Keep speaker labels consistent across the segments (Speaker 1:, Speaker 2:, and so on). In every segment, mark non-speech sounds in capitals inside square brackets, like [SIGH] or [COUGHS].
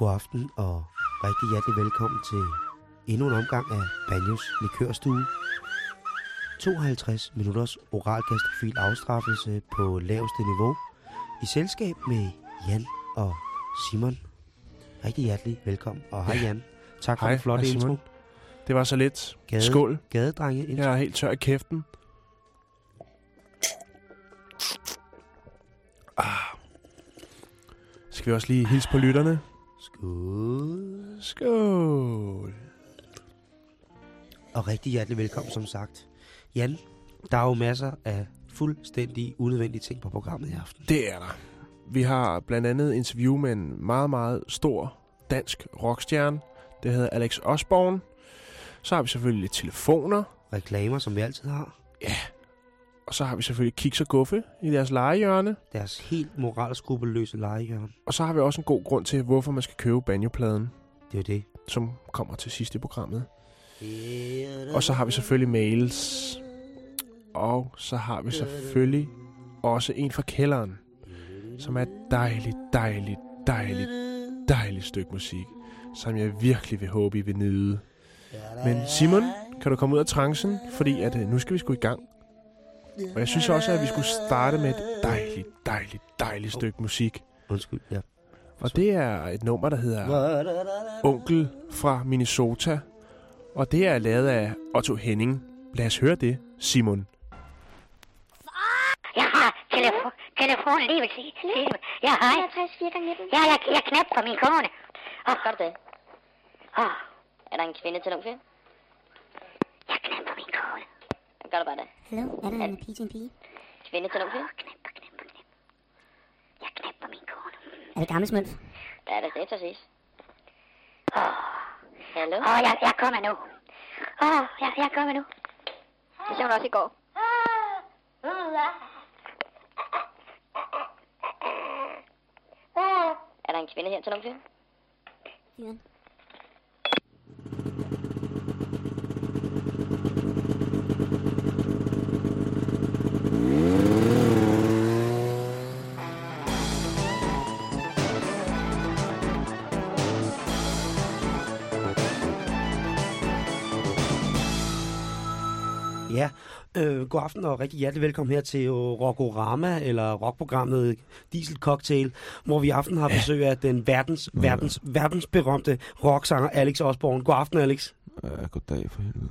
Speaker 1: God aften og rigtig hjertelig velkommen til endnu en omgang af Banjos Likørstue. 52 minutters oral gastrofil afstraffelse på laveste niveau i selskab med Jan og Simon. Rigtig hjertelig velkommen. Og hej Jan. Tak for
Speaker 2: Hej,
Speaker 1: den flotte
Speaker 2: hej,
Speaker 1: intro.
Speaker 2: Det var så lidt.
Speaker 1: Gade,
Speaker 2: Skål.
Speaker 1: Gadedrenge intro.
Speaker 2: Jeg er helt tør i kæften. Ah. Skal vi også lige hilse på lytterne?
Speaker 1: Skål.
Speaker 2: Skål.
Speaker 1: Og rigtig hjertelig velkommen, som sagt. Jan, der er jo masser af fuldstændig unødvendige ting på programmet i aften.
Speaker 2: Det er der. Vi har blandt andet interview med en meget, meget stor dansk rockstjerne. Det hedder Alex Osborne. Så har vi selvfølgelig lidt telefoner.
Speaker 1: Reklamer, som vi altid har.
Speaker 2: Og så har vi selvfølgelig Kiks og Guffe i deres legehjørne.
Speaker 1: Deres helt moralskrupelløse legehjørne.
Speaker 2: Og så har vi også en god grund til, hvorfor man skal købe banjopladen,
Speaker 1: Det er det.
Speaker 2: som kommer til sidst i programmet. Og så har vi selvfølgelig mails. Og så har vi selvfølgelig også en fra kælderen, som er et dejligt, dejligt, dejligt, dejligt stykke musik, som jeg virkelig vil håbe, I vil nyde. Men Simon, kan du komme ud af trancen? Fordi at, øh, nu skal vi sgu i gang. Og jeg synes også, at vi skulle starte med et dejligt, dejligt, dejligt stykke musik.
Speaker 1: Undskyld, ja.
Speaker 2: Og det er et nummer, der hedder Onkel fra Minnesota. Og det er lavet af Otto Henning. Lad os høre det, Simon.
Speaker 3: Jeg har telefon, telefonen lige ved siden. Ja, hej.
Speaker 4: 63 4 gange 19.
Speaker 3: Ja, jeg, jeg knap på min kone. Åh,
Speaker 4: Gør du det?
Speaker 3: åh,
Speaker 4: Er der en kvinde til nogen
Speaker 3: jeg knap på min kone.
Speaker 4: Gør du bare det.
Speaker 5: Hallo, er der en pige til en pige?
Speaker 4: Kvinde til nogen
Speaker 3: Åh, knap, knap, knap. Jeg knap på min kone.
Speaker 5: Er det gammel smølf?
Speaker 4: Der er det det, præcis.
Speaker 3: Åh,
Speaker 4: Hallo?
Speaker 3: åh, jeg, jeg kommer nu. Åh, jeg, jeg kommer nu.
Speaker 4: Det så hun også i går. Er der en kvinde her til nogen
Speaker 5: Fyren.
Speaker 1: Ja, øh, god aften og rigtig hjertelig velkommen her til øh, Rockorama, eller rockprogrammet Diesel Cocktail, hvor vi i aften har besøg af den verdens, verdens, verdensberømte rocksanger Alex Osborne. God aften, Alex.
Speaker 6: Ja, goddag for helvede.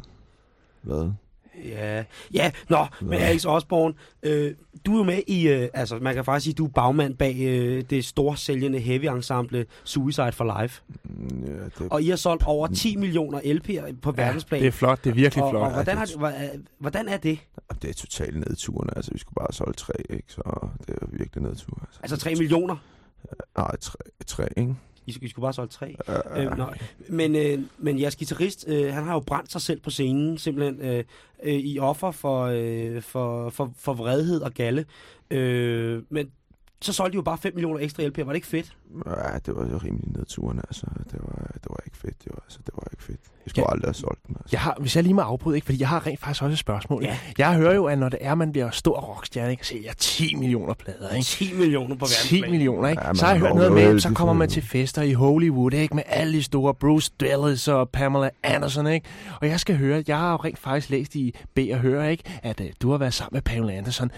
Speaker 6: Hvad?
Speaker 1: Ja, ja, nå, men Alex Osborne, øh, du er jo med i, øh, altså man kan faktisk sige, du er bagmand bag øh, det store sælgende heavy ensemble Suicide for Life.
Speaker 6: Mm, Ja, det,
Speaker 1: Og I har solgt over 10 millioner LP'er på verdensplan.
Speaker 2: Det er flot, det er virkelig
Speaker 1: og,
Speaker 2: flot.
Speaker 1: og hvordan, har,
Speaker 6: det-
Speaker 1: det- hva- hvordan er det?
Speaker 6: det er totalt nedturen. Altså, vi skulle bare solge tre, ikke? Så det er virkelig nedtur. Altså,
Speaker 1: Altså 3 millioner?
Speaker 6: Nej, tre, tre ikke?
Speaker 1: I, I skulle bare solgt 3.
Speaker 6: Uh,
Speaker 1: Øh, nej. Men, øh, men jeres guitarist, øh, han har jo brændt sig selv på scenen, simpelthen øh, øh, i offer for, øh, for, for, for vredhed og galle. Øh, men så solgte de jo bare 5 millioner ekstra LP'er. Var det ikke fedt?
Speaker 6: ja, det var jo rimelig nedturen, altså. Det var, det var ikke fedt, jo. Altså, det var ikke fedt. Jeg skulle
Speaker 2: Ja.
Speaker 6: aldrig have solgt den, altså.
Speaker 2: Jeg har, hvis jeg lige må afbryde, ikke? fordi jeg har rent faktisk også et spørgsmål.
Speaker 1: Ja.
Speaker 2: Jeg hører jo, at når det er, man bliver stor rockstjerne, ikke? så sælger 10 millioner plader. Ikke?
Speaker 1: 10 millioner på
Speaker 2: 10
Speaker 1: verdensplan.
Speaker 2: millioner, ikke?
Speaker 6: Ja,
Speaker 2: så har jeg hørt
Speaker 6: var
Speaker 2: noget med, så kommer man til fester i Hollywood, ikke? Med alle de store Bruce Willis og Pamela Anderson, ikke? Og jeg skal høre, jeg har jo rent faktisk læst i B og høre, ikke? At uh, du har været sammen med Pamela Anderson.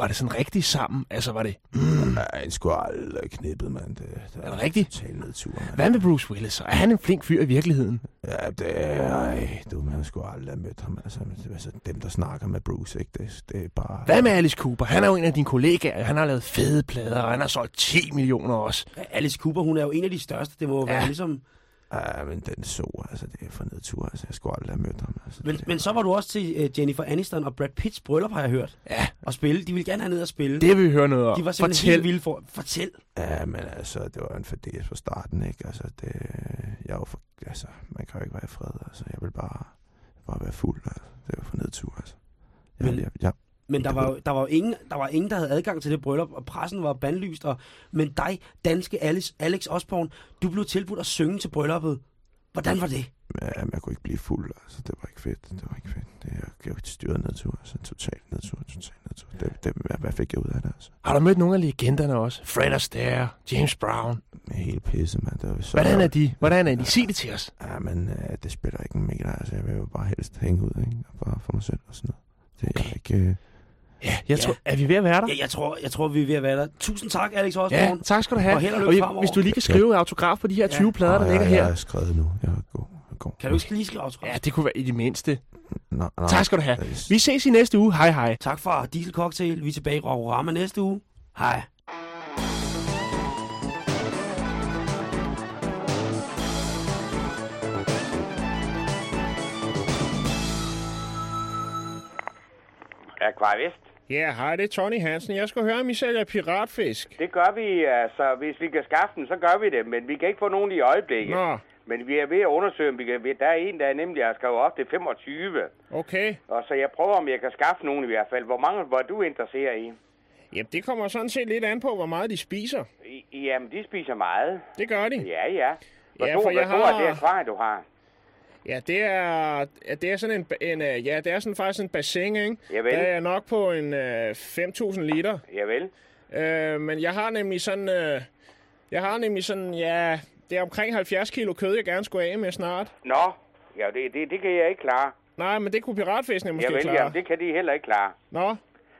Speaker 2: Var det sådan rigtig sammen? Altså, var det... Mm,
Speaker 6: Ja, han skulle aldrig knippet, mand. Det, det
Speaker 2: Er det rigtigt?
Speaker 6: Total nedtur, mand.
Speaker 2: hvad med Bruce Willis? Er han en flink fyr i virkeligheden?
Speaker 6: Ja, det er... Ej, du, man skulle aldrig have mødt ham. Altså, altså, dem, der snakker med Bruce, ikke? Det, det er bare...
Speaker 2: Hvad med Alice Cooper? Han er jo en af dine kollegaer. Han har lavet fede plader, og han har solgt 10 millioner også.
Speaker 1: Alice Cooper, hun er jo en af de største. Det må ja. være
Speaker 2: Ja.
Speaker 1: ligesom...
Speaker 6: Ja, men den så, altså, det er for nedtur. Altså, jeg skulle aldrig have mødt ham. Altså,
Speaker 1: Men, men så var du også til uh, Jennifer Aniston og Brad Pitts bryllup, har jeg hørt.
Speaker 2: Ja,
Speaker 1: Og spille. De ville gerne have ned og spille.
Speaker 2: det vil vi høre noget om.
Speaker 1: de var simpelthen
Speaker 2: Fortæl.
Speaker 1: helt vilde for... Fortæl.
Speaker 6: Ja, men altså, det var en fadæs fra starten, ikke? Altså, det... Jeg var for... Altså, man kan jo ikke være i fred, altså. Jeg vil bare... Bare være fuld, altså. Det var for nedtur, altså. Jeg,
Speaker 1: men,
Speaker 6: jeg, jeg,
Speaker 1: Men der var, jo, der, var jo ingen, der var ingen, der havde adgang til det bryllup, og pressen var bandlyst. Og, men dig, danske Alex, Alex Osborn, du blev tilbudt at synge til brylluppet. Hvordan var det?
Speaker 6: Ja, men jeg kunne ikke blive fuld, altså. Det var ikke fedt. Det var ikke fedt. Det, jeg, jeg styrede nedtur, altså. Total nedtur, total nedtur. Det, det, hvad, hvad fik jeg ud af det, altså?
Speaker 2: Har du mødt nogle af legenderne også? Fred Astaire, James Brown.
Speaker 6: Helt pisse, mand. Det var så...
Speaker 2: Hvordan er de? Hvordan er de? Sig det til os.
Speaker 6: Ja, men øh, det spiller ikke en meter, altså. Jeg vil jo bare helst hænge ud, ikke? Og bare for mig selv og sådan noget. Det er
Speaker 2: Okay.
Speaker 6: ikke...
Speaker 2: Ja, jeg
Speaker 1: Ja.
Speaker 2: tror, er vi ved at være der?
Speaker 1: Ja, jeg tror, jeg tror, vi er ved at være der. Tusind tak, Alex
Speaker 2: Ja,
Speaker 1: Osborn.
Speaker 2: tak skal du have.
Speaker 1: Og held og lykke fremover.
Speaker 2: hvis du lige kan skrive autograf på de her 20 plader, der
Speaker 6: Nå,
Speaker 2: ligger
Speaker 6: jeg, Jeg
Speaker 2: her.
Speaker 6: har skrevet nu. Jeg er god. Jeg er god.
Speaker 1: Kan du ikke lige skrive autograf?
Speaker 2: Ja, det kunne være i det mindste.
Speaker 6: Nå, nå.
Speaker 2: Tak skal du have. Vi ses i næste uge. Hej hej.
Speaker 1: Tak for Diesel Cocktail. Vi er tilbage i Rama næste uge. Hej.
Speaker 7: Aqua Vest.
Speaker 2: Ja, hej, det er Tony Hansen. Jeg skal høre, om I sælger piratfisk.
Speaker 7: Det gør vi, altså, hvis vi kan skaffe den, så gør vi det, men vi kan ikke få nogen i øjeblikket.
Speaker 2: Nå,
Speaker 7: Men vi er ved at undersøge, om vi kan... Der er en, der er nemlig har skrevet op til 25.
Speaker 2: okay.
Speaker 7: Og så jeg prøver, om jeg kan skaffe nogen i hvert fald. Hvor mange var du interesseret i?
Speaker 2: Jamen, det kommer sådan set lidt an på, hvor meget de spiser.
Speaker 7: I jamen, de spiser meget.
Speaker 2: Det gør de.
Speaker 7: Ja, ja. Hvor
Speaker 2: Ja, for jeg har-
Speaker 7: er det akvarie, du har?
Speaker 2: Ja, det er, ja, det er sådan en, en, øh, ja, det er sådan faktisk en bassin, ikke?
Speaker 7: Javel.
Speaker 2: Der er nok på en øh, 5.000 liter.
Speaker 7: Javel.
Speaker 2: Øh, men jeg har nemlig sådan, øh, jeg har nemlig sådan, ja, det er omkring 70 kilo kød, jeg gerne skulle af med snart.
Speaker 7: Nå, ja, det, det, det kan jeg ikke klare.
Speaker 2: Nej, men det kunne piratfiskene måske
Speaker 7: Javel,
Speaker 2: klare.
Speaker 7: jamen, det kan de heller ikke klare.
Speaker 2: Nå,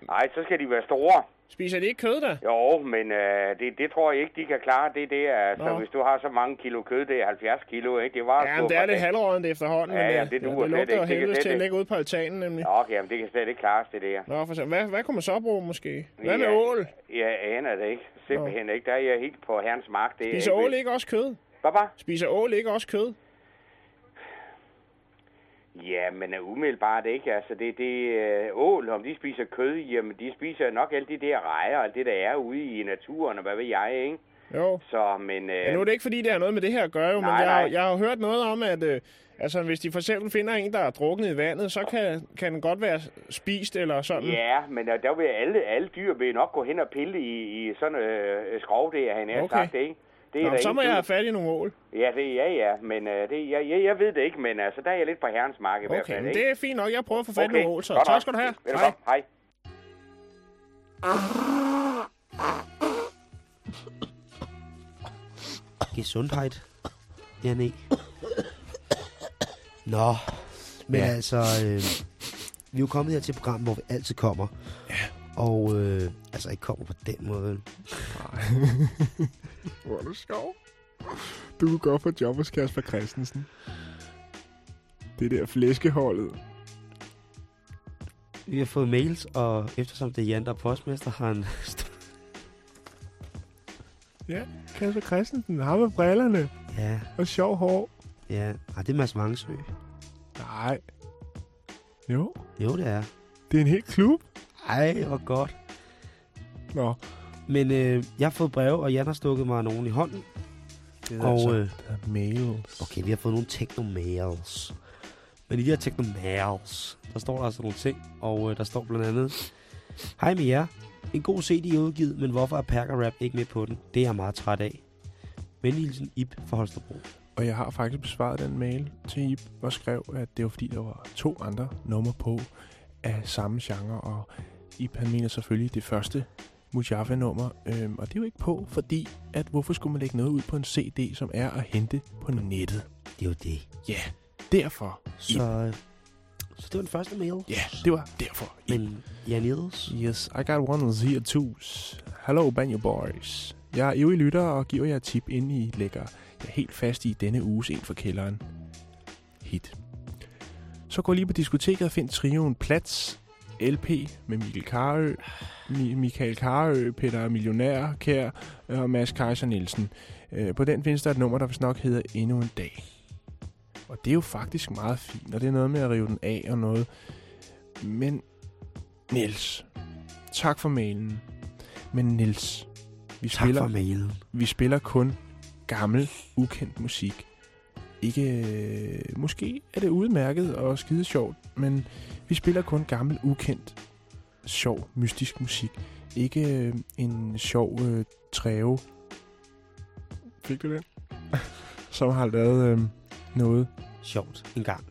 Speaker 7: Nej, så skal de være store.
Speaker 2: Spiser de ikke kød da?
Speaker 7: Jo, men øh, det, det tror jeg ikke, de kan klare. Det er det, altså,
Speaker 2: Nå.
Speaker 7: hvis du har så mange kilo kød, det er 70 kilo, ikke? Det var
Speaker 2: Ja, men det er lidt halvrådent efterhånden,
Speaker 7: Ja,
Speaker 2: men
Speaker 7: ja,
Speaker 2: øh,
Speaker 7: det duer
Speaker 2: det
Speaker 7: slet
Speaker 2: lugter jo
Speaker 7: Det
Speaker 2: helvedes til at ligge ude på altanen nemlig.
Speaker 7: Nå, okay, jamen, det kan slet ikke klares, det der.
Speaker 2: Nå, for eksempel. Hvad, hvad kunne man så bruge måske? Hvad med
Speaker 7: Ja.
Speaker 2: ål?
Speaker 7: Jeg aner det ikke. Simpelthen ikke. Der er jeg helt på herrens mark. Det er
Speaker 2: Spiser ål ikke også kød?
Speaker 7: Hvad bare?
Speaker 2: Spiser ål ikke også kød?
Speaker 7: Ja, men uh, umiddelbart ikke. Altså, det, det uh, ål, om de spiser kød, jamen, de spiser nok alle de der rejer og alt det, der er ude i naturen, og hvad ved jeg, ikke?
Speaker 2: Jo.
Speaker 7: Så, men... Uh,
Speaker 2: Ja, nu er det ikke, fordi det har noget med det her at gøre, jo, men
Speaker 7: Nej,
Speaker 2: jeg, har-
Speaker 7: nej.
Speaker 2: jeg har hørt noget om, at øh, altså, hvis de for eksempel finder en, der er druknet i vandet, så kan, kan den godt være spist eller sådan.
Speaker 7: Ja, men uh, der vil alle, alle dyr vil nok gå hen og pille i, i sådan øh, skrov, det er han er
Speaker 2: Okay.
Speaker 7: sagt, ikke? Det er
Speaker 2: Nå, så må jeg have fat i nogle ål.
Speaker 7: Ja, det, ja, ja, men uh, det, jeg, jeg, jeg ved det ikke, men altså, der er jeg lidt på herrens mark i hvert
Speaker 2: Okay,
Speaker 7: fald,
Speaker 2: men
Speaker 7: ikke?
Speaker 2: det er fint nok. Jeg prøver at få fat i nogle ål, så
Speaker 7: godt
Speaker 2: tak skal du have.
Speaker 7: Velkommen. Hej.
Speaker 1: Gesundheit. Ja, nej. Nå, men
Speaker 2: ja.
Speaker 1: altså, øh, vi er jo kommet her til et program, hvor vi altid kommer. Ja. Og øh, altså ikke kommer på den måde. [LAUGHS]
Speaker 2: Hvor er du sjov. Du kunne godt få job hos Kasper Christensen. Det der flæskeholdet.
Speaker 1: Vi har fået mails, og eftersom det er Jan, der er postmester, har han...
Speaker 2: Ja, Kasper Christensen. Ham med brillerne
Speaker 1: ja,
Speaker 2: og sjov hår.
Speaker 1: ja. Ej, det er Mads Vangsø.
Speaker 2: Nej. Jo,
Speaker 1: Jo, det er.
Speaker 2: det er en helt klub.
Speaker 1: Ej, hvor godt.
Speaker 2: Nå,
Speaker 1: Men øh, jeg har fået breve, og Jan har stukket mig nogen i hånden.
Speaker 2: det
Speaker 1: Og, øh,
Speaker 2: der er mails.
Speaker 1: Okay, vi har fået nogle techno-mails. Men i de her techno-mails, der står der altså nogle ting. Og øh, der står blandt andet... Hej med jer. En god CD er udgivet, men hvorfor er Perker Rap ikke med på den? Det er jeg meget træt af. Venlig Ip fra Holstebro.
Speaker 2: Og jeg har faktisk besvaret den mail til Ip og skrev, at det var fordi, der var to andre numre på af samme genre. Og Ip han mener selvfølgelig det første Mujaffa-nummer. Øhm, og det er jo ikke på, fordi at hvorfor skulle man lægge noget ud på en CD, som er at hente på nettet?
Speaker 1: Det er jo det.
Speaker 2: Ja, derfor.
Speaker 1: Så, så det var den første mail.
Speaker 2: Ja, det var derfor. Ip.
Speaker 1: Men Jan Edels,
Speaker 2: Yes, I got one here too. Hello, Banjo Boys. Jeg er ivrig lytter og giver jer et tip, inden I lægger jer helt fast i denne uges En for kælderen. Hit. Så gå lige på diskoteket og find trioen Plats LP med Michael Karø, Mi- Michael Karø, Peter Millionær, Kær og Mads Kaiser Nielsen. Øh, På den findes der et nummer, der vist nok hedder Endnu en dag. Og det er jo faktisk meget fint, og det er noget med at rive den af og noget. Men Niels, tak for mailen. Men Niels, vi
Speaker 1: tak
Speaker 2: spiller,
Speaker 1: for mailen.
Speaker 2: vi spiller kun gammel, ukendt musik. Ikke, måske er det udmærket og skide sjovt, men vi spiller kun gammel, ukendt, sjov, mystisk musik. Ikke øh, en sjov øh, træve. Fik du den? [LAUGHS] Som har lavet øh, noget
Speaker 1: sjovt en gang.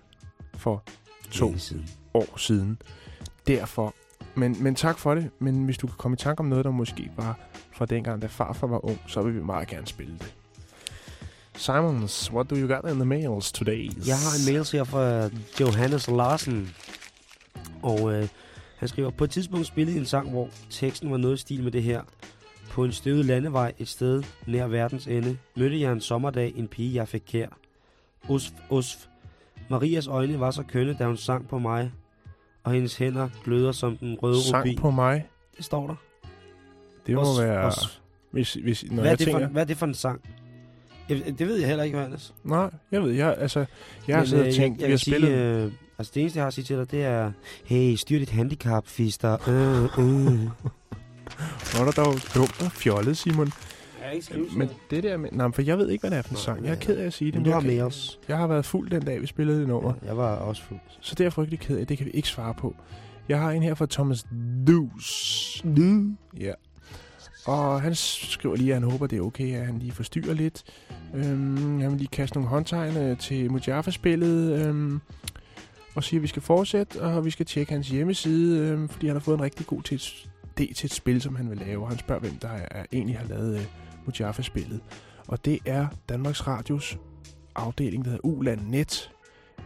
Speaker 2: for to
Speaker 1: siden.
Speaker 2: år siden. Derfor. Men, men tak for det. Men hvis du kan komme i tanke om noget, der måske var fra dengang, da farfar var ung, så vil vi meget gerne spille det. Simons, what do you got in the mails today?
Speaker 1: Jeg har en mail her fra Johannes Larsen. Og øh, han skriver, på et tidspunkt spillede en sang, hvor teksten var noget i stil med det her. På en støvet landevej et sted nær verdens ende, mødte jeg en sommerdag en pige, jeg fik kær. Usf, usf. Marias øjne var så kønne, da hun sang på mig, og hendes hænder gløder som den røde
Speaker 2: Sang
Speaker 1: rubin.
Speaker 2: på mig.
Speaker 1: Det står der.
Speaker 2: Det må
Speaker 1: Os-
Speaker 2: være...
Speaker 1: os.
Speaker 2: Hvis, hvis, når
Speaker 1: Hvad er,
Speaker 2: jeg
Speaker 1: det
Speaker 2: tænker...
Speaker 1: for, hvad er det for en sang? Jeg, det ved jeg heller ikke, Johannes.
Speaker 2: Nej, jeg ved, jeg, altså, jeg har siddet og
Speaker 1: øh,
Speaker 2: tænkt,
Speaker 1: jeg,
Speaker 2: vi
Speaker 1: jeg
Speaker 2: har
Speaker 1: vil
Speaker 2: spillet...
Speaker 1: Sige, øh, altså det eneste, jeg har at sige til dig, det er, hey, styr dit handicap, fister. Øh, øh. [LAUGHS]
Speaker 2: Hvor er der dog dumt og fjollet, Simon.
Speaker 1: Jeg ikke skrive
Speaker 2: Men det der med... Nej, for jeg ved ikke, hvad det er for en sang. Jeg er
Speaker 1: øh,
Speaker 2: ked af at sige det,
Speaker 1: Men du
Speaker 2: jeg,
Speaker 1: har med os.
Speaker 2: jeg har været fuld den dag, vi spillede det nummer.
Speaker 1: Jeg var også fuld.
Speaker 2: Så det er jeg frygtelig ked af. Det kan vi ikke svare på. Jeg har en her fra Thomas Dus. Ja. Og han skriver lige, at han håber, det er okay, at han lige forstyrrer lidt. Øhm, han vil lige kaste nogle håndtegn til Mujaffa-spillet. Øhm, og siger, at vi skal fortsætte, og vi skal tjekke hans hjemmeside, øhm, fordi han har fået en rigtig god til idé til et spil, som han vil lave. Og han spørger, hvem der er, er egentlig har lavet øh, Mujaffa-spillet. Og det er Danmarks Radios afdeling, der hedder Uland Net.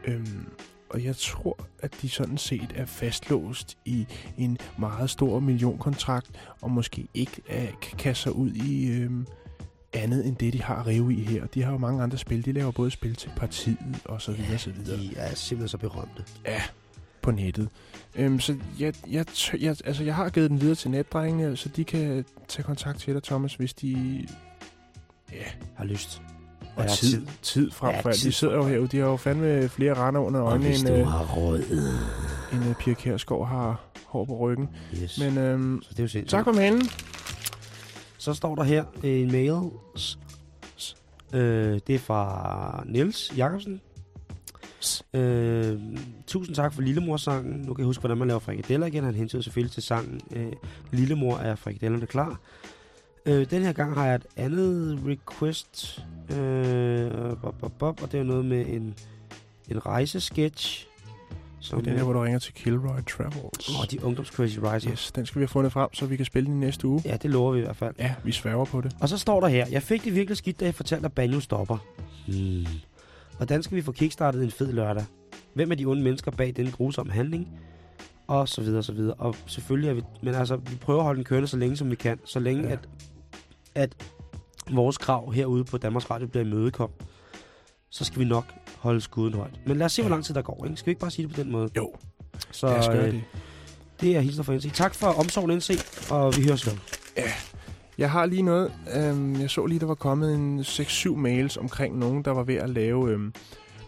Speaker 2: Øhm, og jeg tror, at de sådan set er fastlåst i en meget stor millionkontrakt, og måske ikke er, kan kaste sig ud i øhm, andet end det, de har at rive i her. De har jo mange andre spil. De laver både spil til partiet og så videre, så videre
Speaker 1: De er simpelthen så berømte.
Speaker 2: på nettet. Øhm, så jeg, jeg, jeg, altså jeg har givet den videre til netdrengene, så de kan tage kontakt til dig, Thomas, hvis de... Ja,
Speaker 1: Har lyst.
Speaker 2: Og
Speaker 1: Ja,
Speaker 2: tid,
Speaker 1: tid.
Speaker 2: frem
Speaker 1: Ja,
Speaker 2: for alt. De sidder jo herude, de har jo fandme flere render under
Speaker 1: Og
Speaker 2: øjnene,
Speaker 1: hvis
Speaker 2: end,
Speaker 1: du
Speaker 2: øh,
Speaker 1: har råd.
Speaker 2: end øh, Pia Kjærsgaard har hår på ryggen.
Speaker 1: Yes.
Speaker 2: Men øhm,
Speaker 1: så det er jo sindssygt.
Speaker 2: tak for mailen.
Speaker 1: Så står der her en mail. Øh, det er fra Niels Jacobsen. Øh, tusind tak for Lillemor-sangen. Nu kan jeg huske, hvordan man laver frikadeller igen. Han hentyder selvfølgelig til sangen øh, Lillemor er frikadellerne klar. Øh, den her gang har jeg et andet request. Øh, bop, bop, bop, og det er noget med en, en rejsesketch.
Speaker 2: Så den her, hvor du ringer til Kilroy Travels.
Speaker 1: Åh, de ungdoms Crazy Riser.
Speaker 2: Yes, den skal vi have fundet frem, så vi kan spille den i næste uge.
Speaker 1: Ja, det lover vi i hvert fald.
Speaker 2: Ja, vi sværger på det.
Speaker 1: Og så står der her, jeg fik det virkelig skidt, da jeg fortalte, at banjo stopper. Hmm. Hvordan skal vi få kickstartet en fed lørdag? Hvem er de onde mennesker bag denne grusomme handling? Og så videre, og så videre. Og selvfølgelig er vi, men altså, vi prøver at holde den kørende så længe, som vi kan. Så længe,
Speaker 2: ja.
Speaker 1: at, at vores krav herude på Danmarks Radio bliver imødekommet, så skal vi nok holde skuden højt. Men lad os se, hvor lang tid der går. Ikke? Skal vi ikke bare sige det på den måde?
Speaker 2: Jo,
Speaker 1: Så
Speaker 2: lad os gøre
Speaker 1: øh,
Speaker 2: det.
Speaker 1: det er hilsen fra NC. Tak for omsorgen, NC, og vi høres vel.
Speaker 2: Jeg har lige noget. Øhm, jeg så lige, der var kommet en 6-7 mails omkring nogen, der var ved at lave øhm,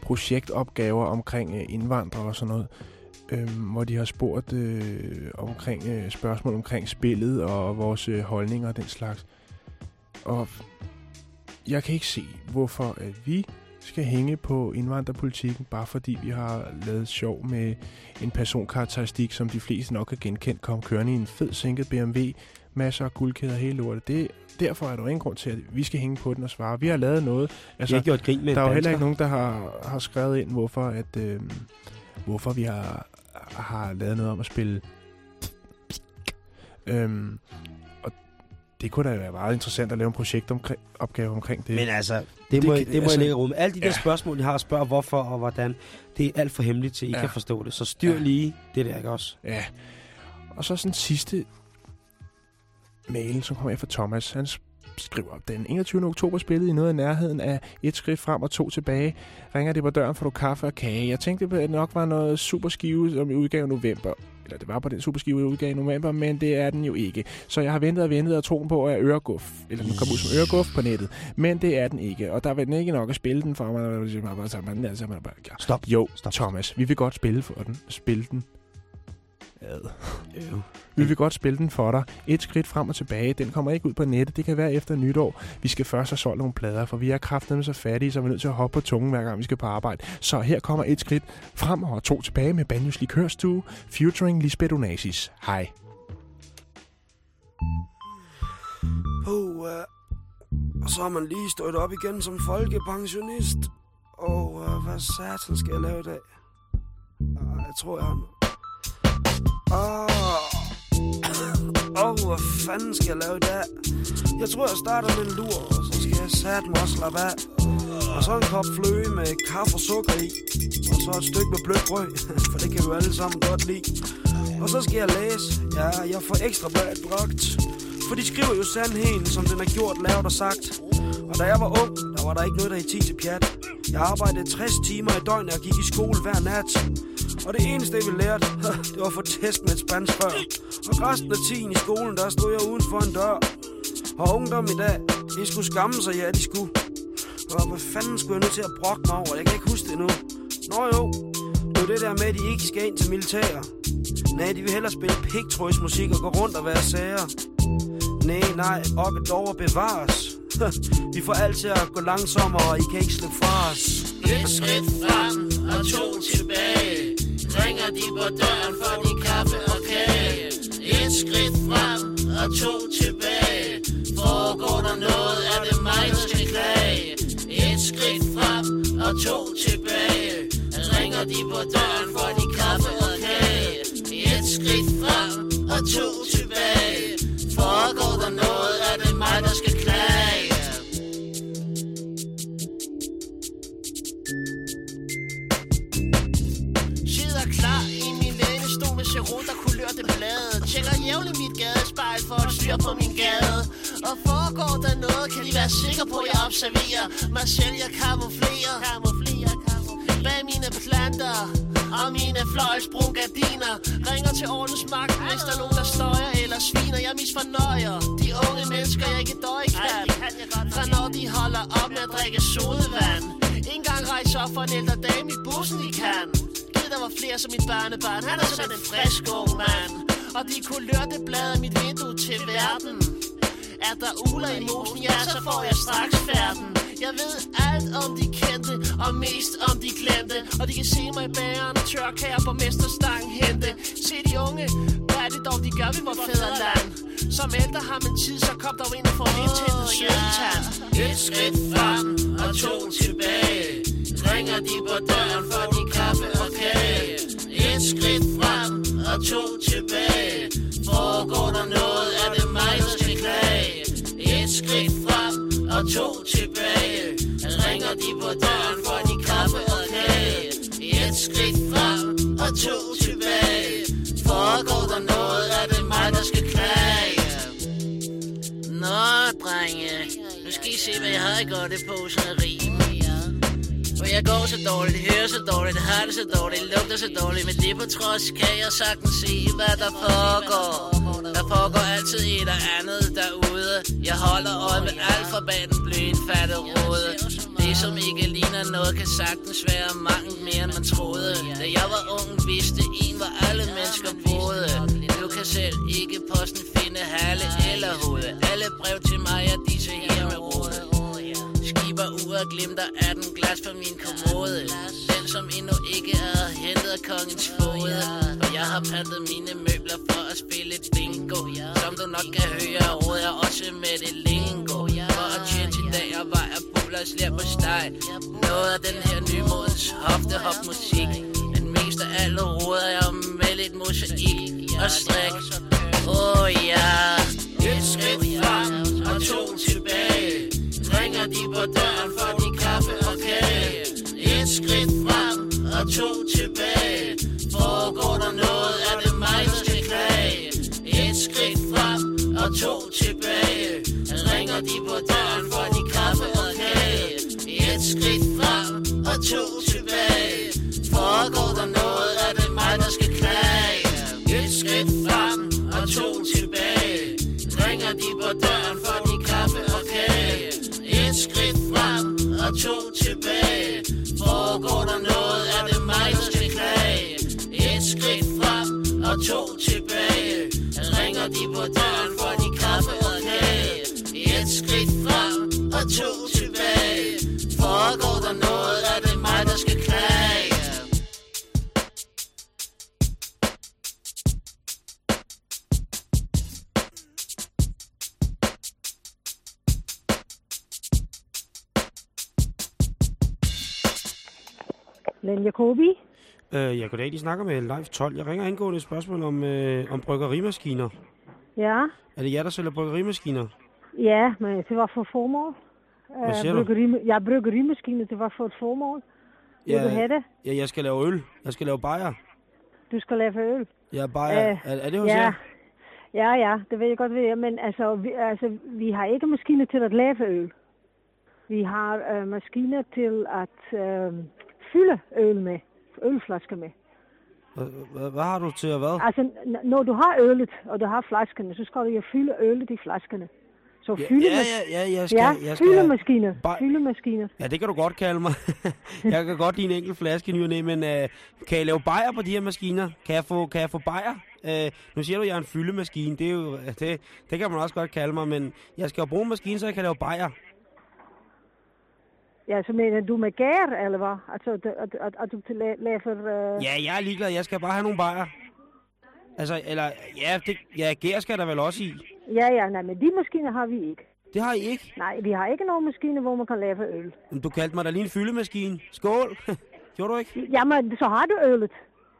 Speaker 2: projektopgaver omkring øh, indvandrere og sådan noget. Øhm, hvor de har spurgt øh, omkring øh, spørgsmål omkring spillet og vores øh, holdninger og den slags. Og jeg kan ikke se, hvorfor at vi skal hænge på indvandrerpolitikken, bare fordi vi har lavet sjov med en personkarakteristik, som de fleste nok har genkendt, kom kørende i en fed sænket BMW, masser af guldkæder hele lortet. Det, derfor er der jo ingen grund til, at vi skal hænge på den og svare. Vi har lavet noget.
Speaker 1: Vi
Speaker 2: Altså,
Speaker 1: har gjort grin med
Speaker 2: der er jo heller ikke nogen, der har, har skrevet ind, hvorfor, at, øh, hvorfor vi har, har lavet noget om at spille. Øhm, det kunne da være meget interessant at lave en projektopgave omkring, omkring det.
Speaker 1: Men altså, det,
Speaker 2: Det
Speaker 1: må,
Speaker 2: kan-
Speaker 1: det må
Speaker 2: altså-
Speaker 1: jeg lægge rum. Alle de der
Speaker 2: Ja.
Speaker 1: spørgsmål, jeg har at spørge hvorfor og hvordan, det er alt for hemmeligt til, I
Speaker 2: Ja.
Speaker 1: kan forstå det. Så styr
Speaker 2: Ja.
Speaker 1: lige det der, ikke også?
Speaker 2: Ja. Og så sådan sidste mail, som kommer af fra Thomas. Han skriver, den 21. oktober spillede i noget i nærheden af et skridt frem og to tilbage. Ringer det på døren, får du kaffe og kage. Jeg tænkte, at det nok var noget superskive, som i udgave i november. Eller det var på den superskive, jeg udgav i november, men det er den jo ikke. Så jeg har ventet og ventet og troen på, at øreguf, eller den kommer ud som øreguf på nettet. Men det er den ikke, og der vil den ikke nok at spille den for mig. Altså.
Speaker 1: Stop.
Speaker 2: Jo,
Speaker 1: Stop.
Speaker 2: Thomas, vi vil godt spille for den. Spille den. Ad.
Speaker 1: Øh.
Speaker 2: Vi vil godt spille den for dig. Et skridt frem og tilbage. Den kommer ikke ud på nettet. Det kan være efter nytår. Vi skal først have solgt nogle plader, for vi er kraftedeme så fattige, så vi er nødt til at hoppe på tungen, hver gang vi skal på arbejde. Så her kommer et skridt frem og to tilbage med Banjos Likørstue, featuring Lisbeth Onassis. Hej.
Speaker 1: Uh, og så har man lige stået op igen som folkepensionist. Åh, oh, hvad satan skal jeg lave i dag? Ah, jeg tror, jeg har... Åh, oh. oh, hvad fanden skal jeg lave i dag? Jeg tror, jeg starter med en lur, og så skal jeg sætte mig og slappe af. Og så en kop fløde med kaffe og sukker i. Og så et stykke med blødt brød, [LAUGHS] for det kan vi alle sammen godt lide. Og så skal jeg læse. Ja, jeg får ekstra bladet bragt. For de skriver jo sandheden, som den er gjort, lavet og sagt. Og da jeg var ung, der var der ikke noget, der i 10 til pjat. Jeg arbejdede 60 timer i døgnet og gik i skole hver nat. Og det eneste, vi lærte, [LAUGHS] det var at få test med et spanskrør. Og resten af tiden i skolen, der stod jeg uden for en dør. Og ungdom i dag, de skulle skamme sig, ja, de skulle. Og hvad fanden skulle jeg nu til at brokke mig over? Jeg kan ikke huske det nu. Nå jo, det er det der med, at de ikke skal ind til militæret. Nej, de vil hellere spille pigtrøsmusik og gå rundt og være sager. Nej, nej, op et dog og bevares. [LAUGHS] Vi får alt til at gå langsommere, og I kan ikke slippe fra os.
Speaker 8: Et skridt frem og to tilbage. Ringer de på døren for de kaffe og kage. Et skridt frem og to tilbage. Foregår der noget, er det mig, der skal klage. Et skridt frem og to tilbage. Ringer de på døren for de kaffe og kage. Et skridt frem og to tilbage. Foregår der noget, er det mig, der skal og kulørte blade Tjekker jævnligt mit gadespejl for at styr på min gade. Og foregår der noget, kan de være sikre på, at jeg observerer. Mig selv, jeg kamuflerer Bag mine planter og mine fløjlsbrun gardiner. Ringer til ordens magt, hvis der er nogen, der støjer eller sviner. Jeg misfornøjer de unge mennesker, jeg ikke døj kan Fra når de holder op med at drikke sodavand. Ingen gang rejse op for en ældre dame i bussen, de kan der var flere som mit barnebarn. Han er sådan en frisk ung mand. Og de kulørte blade mit vindue til verden. Er der uler i mosen, ja, så får jeg straks færden. Jeg ved alt om de kendte, og mest om de glemte. Og de kan se mig i bageren og tørkager på mesterstangen hente. Se de unge, hvad er det dog, de gør ved vores fædreland? Som ældre har man tid, så kom dog ind og få lidt til den sødtand. Et skridt frem og to tilbage. Ringer de på døren for de kaffe og kage. Et skridt frem og to tilbage. Foregår der noget, er det mig, der skal klage. Et skridt frem og to tilbage. Ringer de på døren for de kaffe og kage. Et skridt frem og to tilbage. Foregår der noget, er det mig, der skal klage. Nå, drenge. Nu skal I se, hvad jeg har i godt på, så er rim. For jeg går så dårligt, hører så dårligt, har det så dårligt, lugter så dårligt Men det på trods kan jeg sagtens se, hvad der foregår foregår altid et eller andet derude. Jeg holder øje med alt fra bag den rode. Det som ikke ligner noget kan sagtens være mangt mere end man troede. Da jeg var ung vidste en hvor alle mennesker boede. Du kan selv ikke posten finde halle eller hoved. Alle brev til mig er disse her med rode. Skiber ud og glimter af den glas på min kommode. Den som endnu ikke er hentet af kongens fod Og jeg har pantet mine møbler for at spille bingo. Som du nok kan høre, råder jeg også med det lingo. For at tjene til dag og vej og buller og slær på steg. Noget af den her nymodens hoftehop musik. Men mest af alt råder jeg med lidt mosaik og strik. Åh oh, ja. Et skridt frem og to tilbage. Ringer de på døren for de kaffe og kage Et skridt og to tilbage Foregår der noget, er det mig, der skal klage? Et skridt frem og to tilbage. Ringer de på døren for de kaffe og kage? Et skridt frem og to tilbage. Foregår der noget, er det mig, der skal klage? Et skridt frem og to tilbage. Ringer de på døren for de kaffe og kage? Et skridt frem og to tilbage. Foregår der noget, to tilbage. Ringer de på døren for de kaffe og kage. Et skridt frem og to tilbage. Foregår der noget, er det mig, der skal klage.
Speaker 9: Len Jacobi?
Speaker 10: Øh, jeg goddag, de snakker med Live 12. Jeg ringer angående et spørgsmål om, øh, om bryggerimaskiner.
Speaker 9: Ja?
Speaker 10: Er det jer, der sælger bryggerimaskiner?
Speaker 9: Ja, men til hvad for formål?
Speaker 10: Hvad
Speaker 9: Øh,
Speaker 10: siger du?
Speaker 9: bryggeri- Ja, bryggerimaskine til hvad for et formål? Vil du have det?
Speaker 10: Ja, jeg skal lave øl. Jeg skal lave bajer.
Speaker 9: Du skal lave øl?
Speaker 10: Ja, bajer.
Speaker 9: Øh,
Speaker 10: er, er det hos
Speaker 9: ja.
Speaker 10: jer?
Speaker 9: Ja, ja, det ved jeg godt, ved men altså vi, altså, vi har ikke maskiner til at lave øl. Vi har øh, maskiner til at øh, fylde øl med, ølflasker med.
Speaker 10: Hvad, har du til at hvad?
Speaker 9: Altså, når du har øllet, og du har flaskerne, så skal du jo fylde øllet i flaskerne. Så
Speaker 10: Ja,
Speaker 9: fylde
Speaker 10: ja, ja, ja, jeg skal-
Speaker 9: ja,
Speaker 10: jeg skal-
Speaker 9: fyldemaskiner.
Speaker 10: Bare-
Speaker 9: Fyldemaskiner.
Speaker 10: Ja, det kan du godt kalde mig. [LAUGHS] jeg kan godt lide en enkelt flaske næ, men øh, kan jeg lave bajer på de her maskiner? Kan jeg få, kan jeg få bajer? Øh, nu siger du, at jeg er en fyldemaskine. Det, er jo, det, det kan man også godt kalde mig, men jeg skal jo bruge en maskine, så jeg kan lave bajer.
Speaker 9: Ja, så mener du med gær, eller hvad? Altså, at, at, at, du laver... Øh...
Speaker 10: Ja, jeg er ligeglad. Jeg skal bare have nogle bajer. Altså, eller, ja, det, ja, gær skal der vel også i.
Speaker 9: Ja, ja, nej, men de maskiner har vi ikke.
Speaker 10: Det har I ikke?
Speaker 9: Nej, vi har ikke nogen maskiner, hvor man kan lave øl.
Speaker 10: Men Du kaldte mig da lige en fyldemaskine. Skål! [LAUGHS] Gjorde du ikke?
Speaker 9: Jamen, så har du øllet.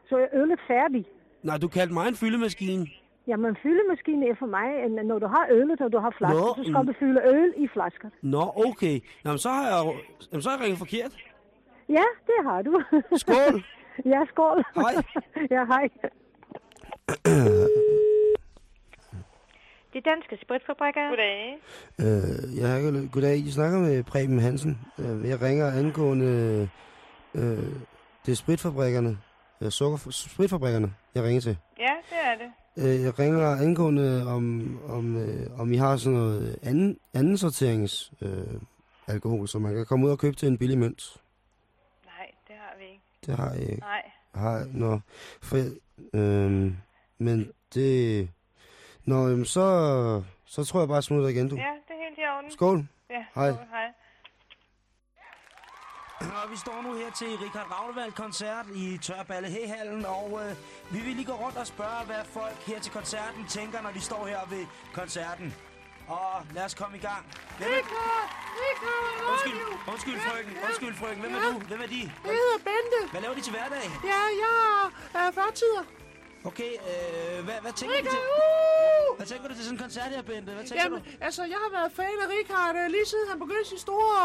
Speaker 9: Så er øllet færdig.
Speaker 10: Nej, du kaldte mig en fyldemaskine.
Speaker 9: Jamen, fyldemaskinen er for mig, når du har øllet, og du har flasker,
Speaker 10: Nå,
Speaker 9: så skal
Speaker 10: mm.
Speaker 9: du fylde øl i flasker.
Speaker 10: Nå, okay. Nå, men så har jeg, jamen, så har jeg ringet forkert.
Speaker 9: Ja, det har du. [LAUGHS]
Speaker 10: Skål.
Speaker 9: ja, skål.
Speaker 10: Hej. [LAUGHS]
Speaker 9: ja, hej.
Speaker 11: De danske spritfabrikker. Goddag.
Speaker 1: Øh, jeg har goddag. I snakker med Preben Hansen. Øh, jeg ringer angående øh, det er spritfabrikkerne. Øh, sukker, spritfabrikkerne, jeg ringer til.
Speaker 11: Ja, det er det.
Speaker 1: Øh, jeg ringer angående, om, om, øh, om I har sådan noget anden, anden sorterings øh, alkohol, så man kan komme ud og købe til en billig mønt.
Speaker 11: Nej, det har vi ikke.
Speaker 1: Det har jeg ikke.
Speaker 11: Nej.
Speaker 1: Har, nå, for, øh, men det... Nå, jamen, så, så tror jeg bare, jeg smutter igen, du.
Speaker 11: Ja, det er helt i orden.
Speaker 1: Skål.
Speaker 11: Ja,
Speaker 1: Hej.
Speaker 11: skål. Hej.
Speaker 10: Og vi står nu her til Richard Ravnevald-koncert i Tørballe Hehallen, og øh, vi vil lige gå rundt og spørge, hvad folk her til koncerten tænker, når de står her ved koncerten. Og lad os komme i gang. Hvem er...
Speaker 12: Richard! Richard,
Speaker 10: Undskyld, undskyld frøken, undskyld frøken. Hvem er du? Hvem er de?
Speaker 12: Jeg hedder Bente.
Speaker 10: Hvad laver de til hverdag?
Speaker 12: Ja, jeg er 40 tider.
Speaker 10: Okay, øh, hvad, hvad tænker du til... Hvad tænker du til sådan en koncert her, Bente? Hvad tænker
Speaker 12: Jamen,
Speaker 10: du?
Speaker 12: altså, jeg har været fan af Richard øh, lige siden han begyndte sin store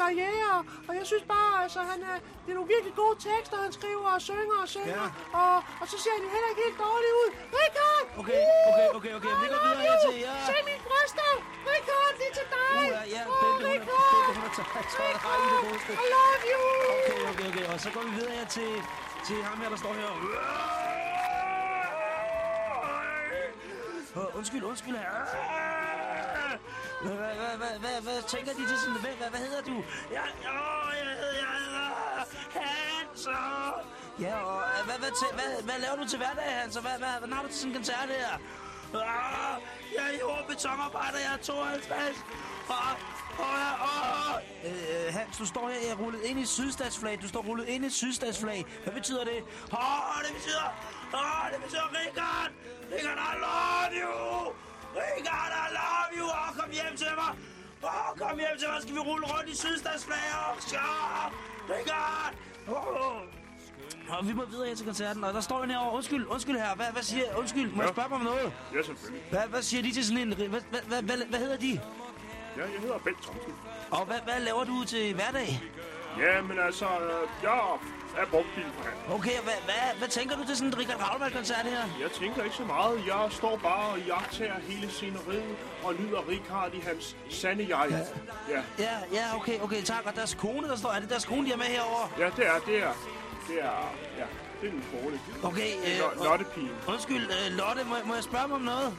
Speaker 12: karriere, og jeg synes bare, altså, han er, det er nogle virkelig gode tekster, han skriver og synger og synger,
Speaker 10: Ja.
Speaker 12: og, og så ser han jo heller ikke helt dårlig ud. Richard!
Speaker 10: Okay, okay, okay, okay. Vi går videre her til... Ja.
Speaker 12: Se mine bryster! Richard, det er til dig!
Speaker 10: Uh, ja,
Speaker 12: Åh,
Speaker 10: Bente, hun er,
Speaker 12: Richard!
Speaker 10: Bente, hun er det godeste.
Speaker 12: I love you!
Speaker 10: Okay, okay, okay. Og så går vi videre her til, til ham her, der står her. Uh, undskyld, undskyld ah! her. Hvad, hvad, hvad, hvad, hvad, tænker de til sådan... Hvad, hvad, hvad hedder du? Ja, åh, jeg hedder, jeg hedder Ja, og øh, hvad, hvad, hvad, hvad laver du til hverdag, Hans? Hvad, hvad, hvad har du til sådan en koncert her? Ah, jeg er jord- betonarbejder, jeg er 52. Og, og, Hans, du står her, jeg er rullet ind i sydstatsflag. Du står rullet ind i sydstatsflag. Hvad betyder det? Åh, det betyder... Åh, det betyder Richard! Richard, I love Åh, kom hjem til mig! Skal vi rulle rundt i sydstatsflag? Åh, Richard! Richard! Åh. Og vi må videre her til koncerten, og der står en herovre. Undskyld, undskyld her. Hvad, hvad siger... Undskyld, må jeg spørge mig om noget?
Speaker 13: Ja, selvfølgelig.
Speaker 10: Hvad, hvad siger de til sådan en... Hvad, hvad, hvad, hvad, hvad hedder de?
Speaker 13: Ja, jeg hedder Bent Thomsen.
Speaker 10: Og hvad, hvad laver du til hverdag?
Speaker 13: Ja, men altså, øh, jeg er brugtbil for han.
Speaker 10: Okay, og hvad, hvad, hvad tænker du til sådan en Richard Ravnvald-koncert her?
Speaker 13: Jeg tænker ikke så meget. Jeg står bare og jagtager hele sceneriet og nyder Richard i hans sande jeg. Ja. Ja,
Speaker 10: Ja, ja, okay, okay, tak. Og deres kone, der står... Er det deres kone, de er med herovre?
Speaker 13: ja det er, det er, det er, ja, det er min kone.
Speaker 10: Okay,
Speaker 13: Det
Speaker 10: øh,
Speaker 13: Lo- Lottepigen.
Speaker 10: Undskyld, øh, Lotte, må, må jeg spørge mig om noget?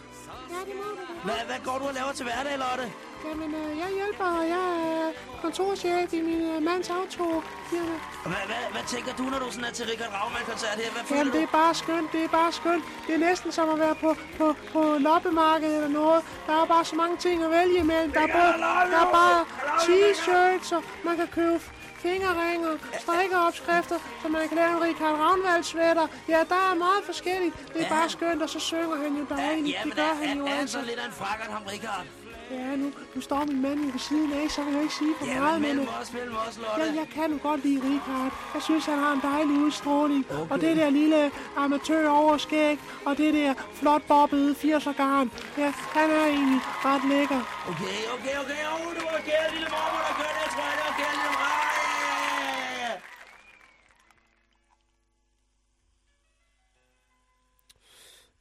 Speaker 12: Ja, det må du.
Speaker 10: Hvad, hvad går du og laver til hverdag, Lotte?
Speaker 12: Jamen, øh, jeg hjælper, og jeg er kontorchef i min øh, mands auto. Firma.
Speaker 10: Og Hvad, hvad, hvad tænker du, når du sådan er til Richard Ravnvald-koncert her? Hvad
Speaker 12: Jamen, det er bare skønt, det er bare skønt. Det er næsten som at være på, på, på loppemarkedet eller noget. Der er bare så mange ting at vælge imellem. Der er, både, der er bare t-shirts, og man kan købe fingerringer, strikkeopskrifter, så man kan lave en Richard Ravnvald sweater. Ja, der er meget forskelligt. Det er bare skønt, og så synger han jo dejligt.
Speaker 10: Ja,
Speaker 12: det
Speaker 10: men
Speaker 12: gør
Speaker 10: er,
Speaker 12: han jo
Speaker 10: er, er
Speaker 12: altså.
Speaker 10: så lidt af en frakkert, ham Richard?
Speaker 2: Ja, nu, nu står min mand jo ved siden af, så vil jeg ikke sige for
Speaker 10: Ja,
Speaker 2: meget.
Speaker 10: men mellem
Speaker 2: øh,
Speaker 10: os, mellem os, Lotte.
Speaker 2: Ja, jeg kan jo godt lide Richard. Jeg synes, han har en dejlig udstråling. Okay. Og det der lille amatør overskæg, og det der flot bobbede 80'er garn. Ja, han er egentlig ret lækker.
Speaker 10: Okay, okay, okay. Åh, oh, det var kære lille mormor, der kørte. Jeg tror, det var kære lille mormor.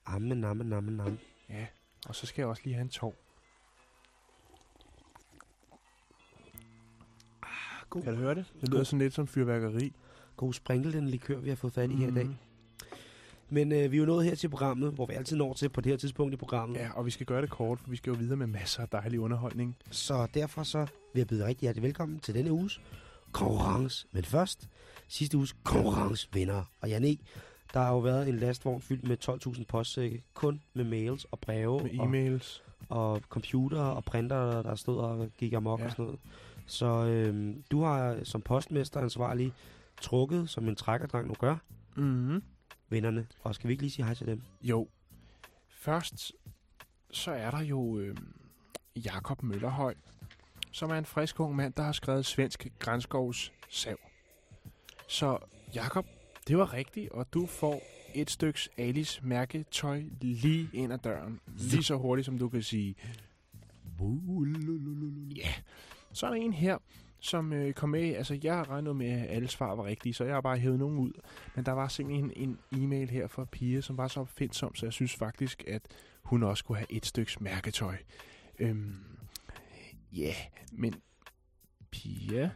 Speaker 1: Amen, amen, amen, amen.
Speaker 2: Ja, og så skal jeg også lige have en tår.
Speaker 1: God.
Speaker 2: Kan du høre det? Det lyder sådan lidt som fyrværkeri.
Speaker 1: God sprinkle den likør, vi har fået fat i her i dag.
Speaker 2: Mhm.
Speaker 1: Men øh, vi er jo nået her til programmet, hvor vi altid når til på det her tidspunkt i programmet.
Speaker 2: Ja, og vi skal gøre det kort, for vi skal jo videre med masser af dejlig underholdning.
Speaker 1: Så derfor så vil jeg byde rigtig hjertelig velkommen til denne uges konkurrence. Men først, sidste uges konkurrencevinder. Og Jan E., der har jo været en lastvogn fyldt med 12.000 postsække, kun med mails og breve.
Speaker 2: Med
Speaker 1: og,
Speaker 2: e-mails.
Speaker 1: og computer og printer, der stod og gik amok
Speaker 2: Ja.
Speaker 1: og sådan noget. Så øhm, du har som postmester ansvarlig trukket, som en trækkerdreng nu gør,
Speaker 2: Mhm.
Speaker 1: vinderne. Og skal vi ikke lige sige hej til dem?
Speaker 2: Jo. Først, så er der jo øh, Jakob Møllerhøj, som er en frisk ung mand, der har skrevet svensk grænskovs sav. Så Jakob, det var rigtigt, og du får et styks Alice mærketøj lige ind ad døren. Lige så hurtigt, som du kan sige. Ja. Så er der en her, som øh, kom med. Altså, jeg regnede med, at alle svar var rigtige, så jeg har bare hævet nogen ud. Men der var simpelthen en e-mail her fra Pia, som var så opfindsom, så jeg synes faktisk, at hun også kunne have et styks mærketøj. Øhm, ja, yeah, men Pia,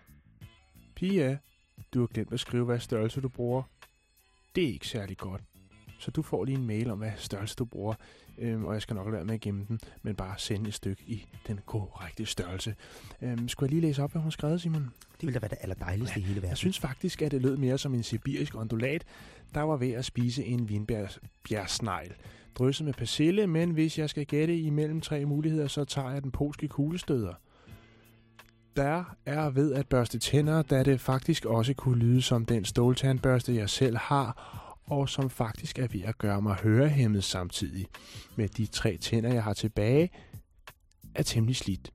Speaker 2: Pia, du har glemt at skrive, hvad størrelse du bruger. Det er ikke særlig godt. Så du får lige en mail om, hvad størrelse du bruger, øhm, og jeg skal nok lade være med at gemme den, men bare sende et stykke i den korrekte størrelse. Øhm, skulle jeg lige læse op, hvad hun har skrevet, Simon?
Speaker 1: Det ville da være det allerdejligste ja, i hele verden.
Speaker 2: Jeg synes faktisk, at det lød mere som en sibirisk ondulat, der var ved at spise en vinbjergsnegl. Drysset med persille, men hvis jeg skal gætte imellem tre muligheder, så tager jeg den polske kuglestøder. Der er ved at børste tænder, da det faktisk også kunne lyde som den ståltandbørste, jeg selv har, og som faktisk er ved at gøre mig hørehæmmet samtidig. Med de tre tænder, jeg har tilbage, er temmelig slidt.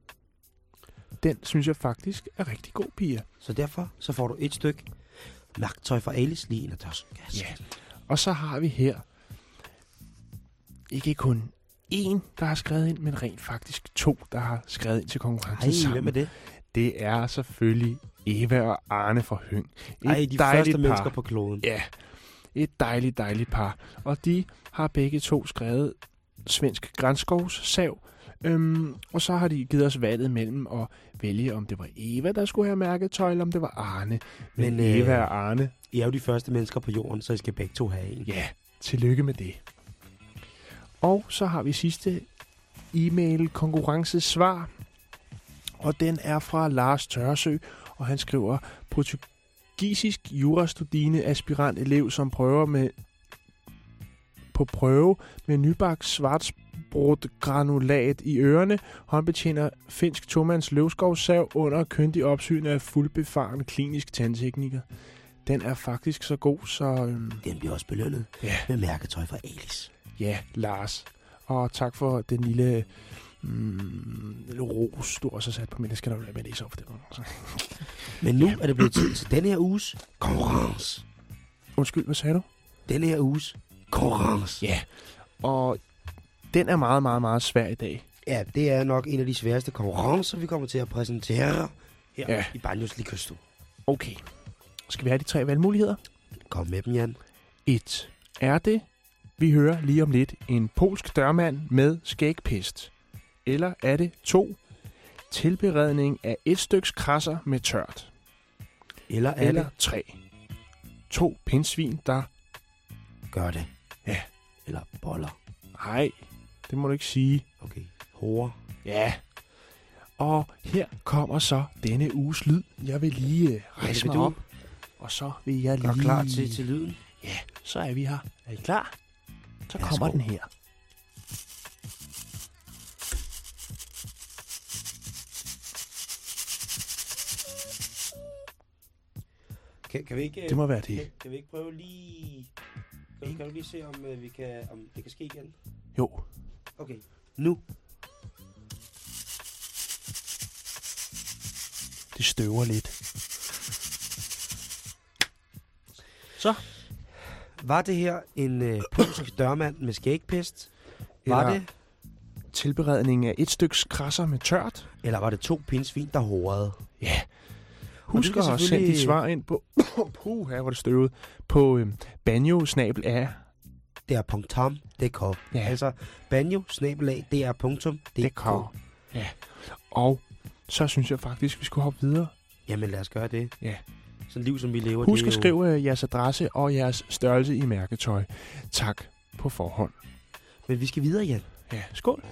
Speaker 2: Den synes jeg faktisk er rigtig god, Pia.
Speaker 1: Så derfor så får du et stykke mærktøj fra Alice lige ind ad døren.
Speaker 2: Ja. Og så har vi her ikke kun én, der har skrevet ind, men rent faktisk to, der har skrevet ind til konkurrencen
Speaker 1: Ej,
Speaker 2: sammen.
Speaker 1: hvem er det?
Speaker 2: Det er selvfølgelig Eva og Arne fra Høng. Et
Speaker 1: Ej, de
Speaker 2: dejligt
Speaker 1: første mennesker på kloden.
Speaker 2: Ja, et dejligt, dejligt par. Og de har begge to skrevet svensk grænskovs sav. Øhm, og så har de givet os valget mellem at vælge, om det var Eva, der skulle have mærketøj, eller om det var Arne. Men, Men
Speaker 1: øh,
Speaker 2: Eva og Arne,
Speaker 1: I er jo de første mennesker på jorden, så I skal begge to have en.
Speaker 2: Ja, tillykke med det. Og så har vi sidste e-mail konkurrencesvar. Og den er fra Lars Tørsø, og han skriver, portugisisk jurastudine aspirant elev, som prøver med på prøve med nybagt svartsbrudt granulat i ørerne. Håndbetjener finsk tomands løvskovssav under kyndig opsyn af fuldbefaren klinisk tandtekniker. Den er faktisk så god, så... Øhm,
Speaker 1: Den bliver også belønnet
Speaker 2: ja.
Speaker 1: med mærketøj fra Alice.
Speaker 2: Ja, Lars. Og tak for den lille, mm, ros, du også har sat på mig. Det skal du lade med læse op for det. [LAUGHS]
Speaker 1: Men nu er det blevet tid til denne her uges konkurrence.
Speaker 2: Undskyld, hvad sagde du?
Speaker 1: Denne her uges konkurrence.
Speaker 2: Ja, og den er meget, meget, meget svær i dag.
Speaker 1: Ja, det er nok en af de sværeste konkurrencer, vi kommer til at præsentere her
Speaker 2: Ja.
Speaker 1: i Banjos Likysto.
Speaker 2: Okay. Skal vi have de tre valgmuligheder?
Speaker 1: Kom med dem, Jan.
Speaker 2: 1. Er det, vi hører lige om lidt, en polsk dørmand med skægpest? Eller er det 2. Tilberedning af et styks krasser med tørt?
Speaker 1: Eller er
Speaker 2: Eller
Speaker 1: det
Speaker 2: 3. To pindsvin, der...
Speaker 1: gør det?
Speaker 2: Ja.
Speaker 1: Eller boller?
Speaker 2: Nej, det må du ikke sige.
Speaker 1: Okay. Hore?
Speaker 2: Ja. Og her kommer så denne uges lyd. Jeg vil lige øh, rejse mig op. Og så vil jeg lige...
Speaker 1: klar til, til lyden?
Speaker 2: Ja, så er vi her. Er I klar? Så
Speaker 1: Værsgo.
Speaker 2: kommer den her.
Speaker 1: Kan, kan vi ikke...
Speaker 2: Det må være det.
Speaker 1: Kan, kan vi ikke prøve lige... Kan, kan du lige se, om, øh, vi kan, om det kan ske igen?
Speaker 2: Jo.
Speaker 1: Okay. Nu.
Speaker 2: Det støver lidt. Så.
Speaker 1: Var det her en øh, polsk [COUGHS] dørmand med skægpest? Var
Speaker 2: Eller-
Speaker 1: det?
Speaker 2: Tilberedning af et stykke krasser med tørt.
Speaker 1: Eller var det to pindsvin, der hårede?
Speaker 2: Husk at sende
Speaker 1: selvfølgelig-
Speaker 2: dit svar ind på... Puh, her var det støvet. På øhm, banjo snabel af
Speaker 1: Det er punktum, dk.
Speaker 2: Ja.
Speaker 1: Altså, banjo, snabelag, det er punktum, dk.
Speaker 2: Ja. Og så synes jeg faktisk, vi skulle hoppe videre.
Speaker 1: Jamen lad os gøre det.
Speaker 2: Ja.
Speaker 1: Sådan et liv, som vi lever,
Speaker 2: Husk
Speaker 1: det
Speaker 2: at
Speaker 1: er jo...
Speaker 2: skrive øh, jeres adresse og jeres størrelse i mærketøj. Tak på forhånd.
Speaker 1: Men vi skal videre, Jan.
Speaker 2: Ja, skål.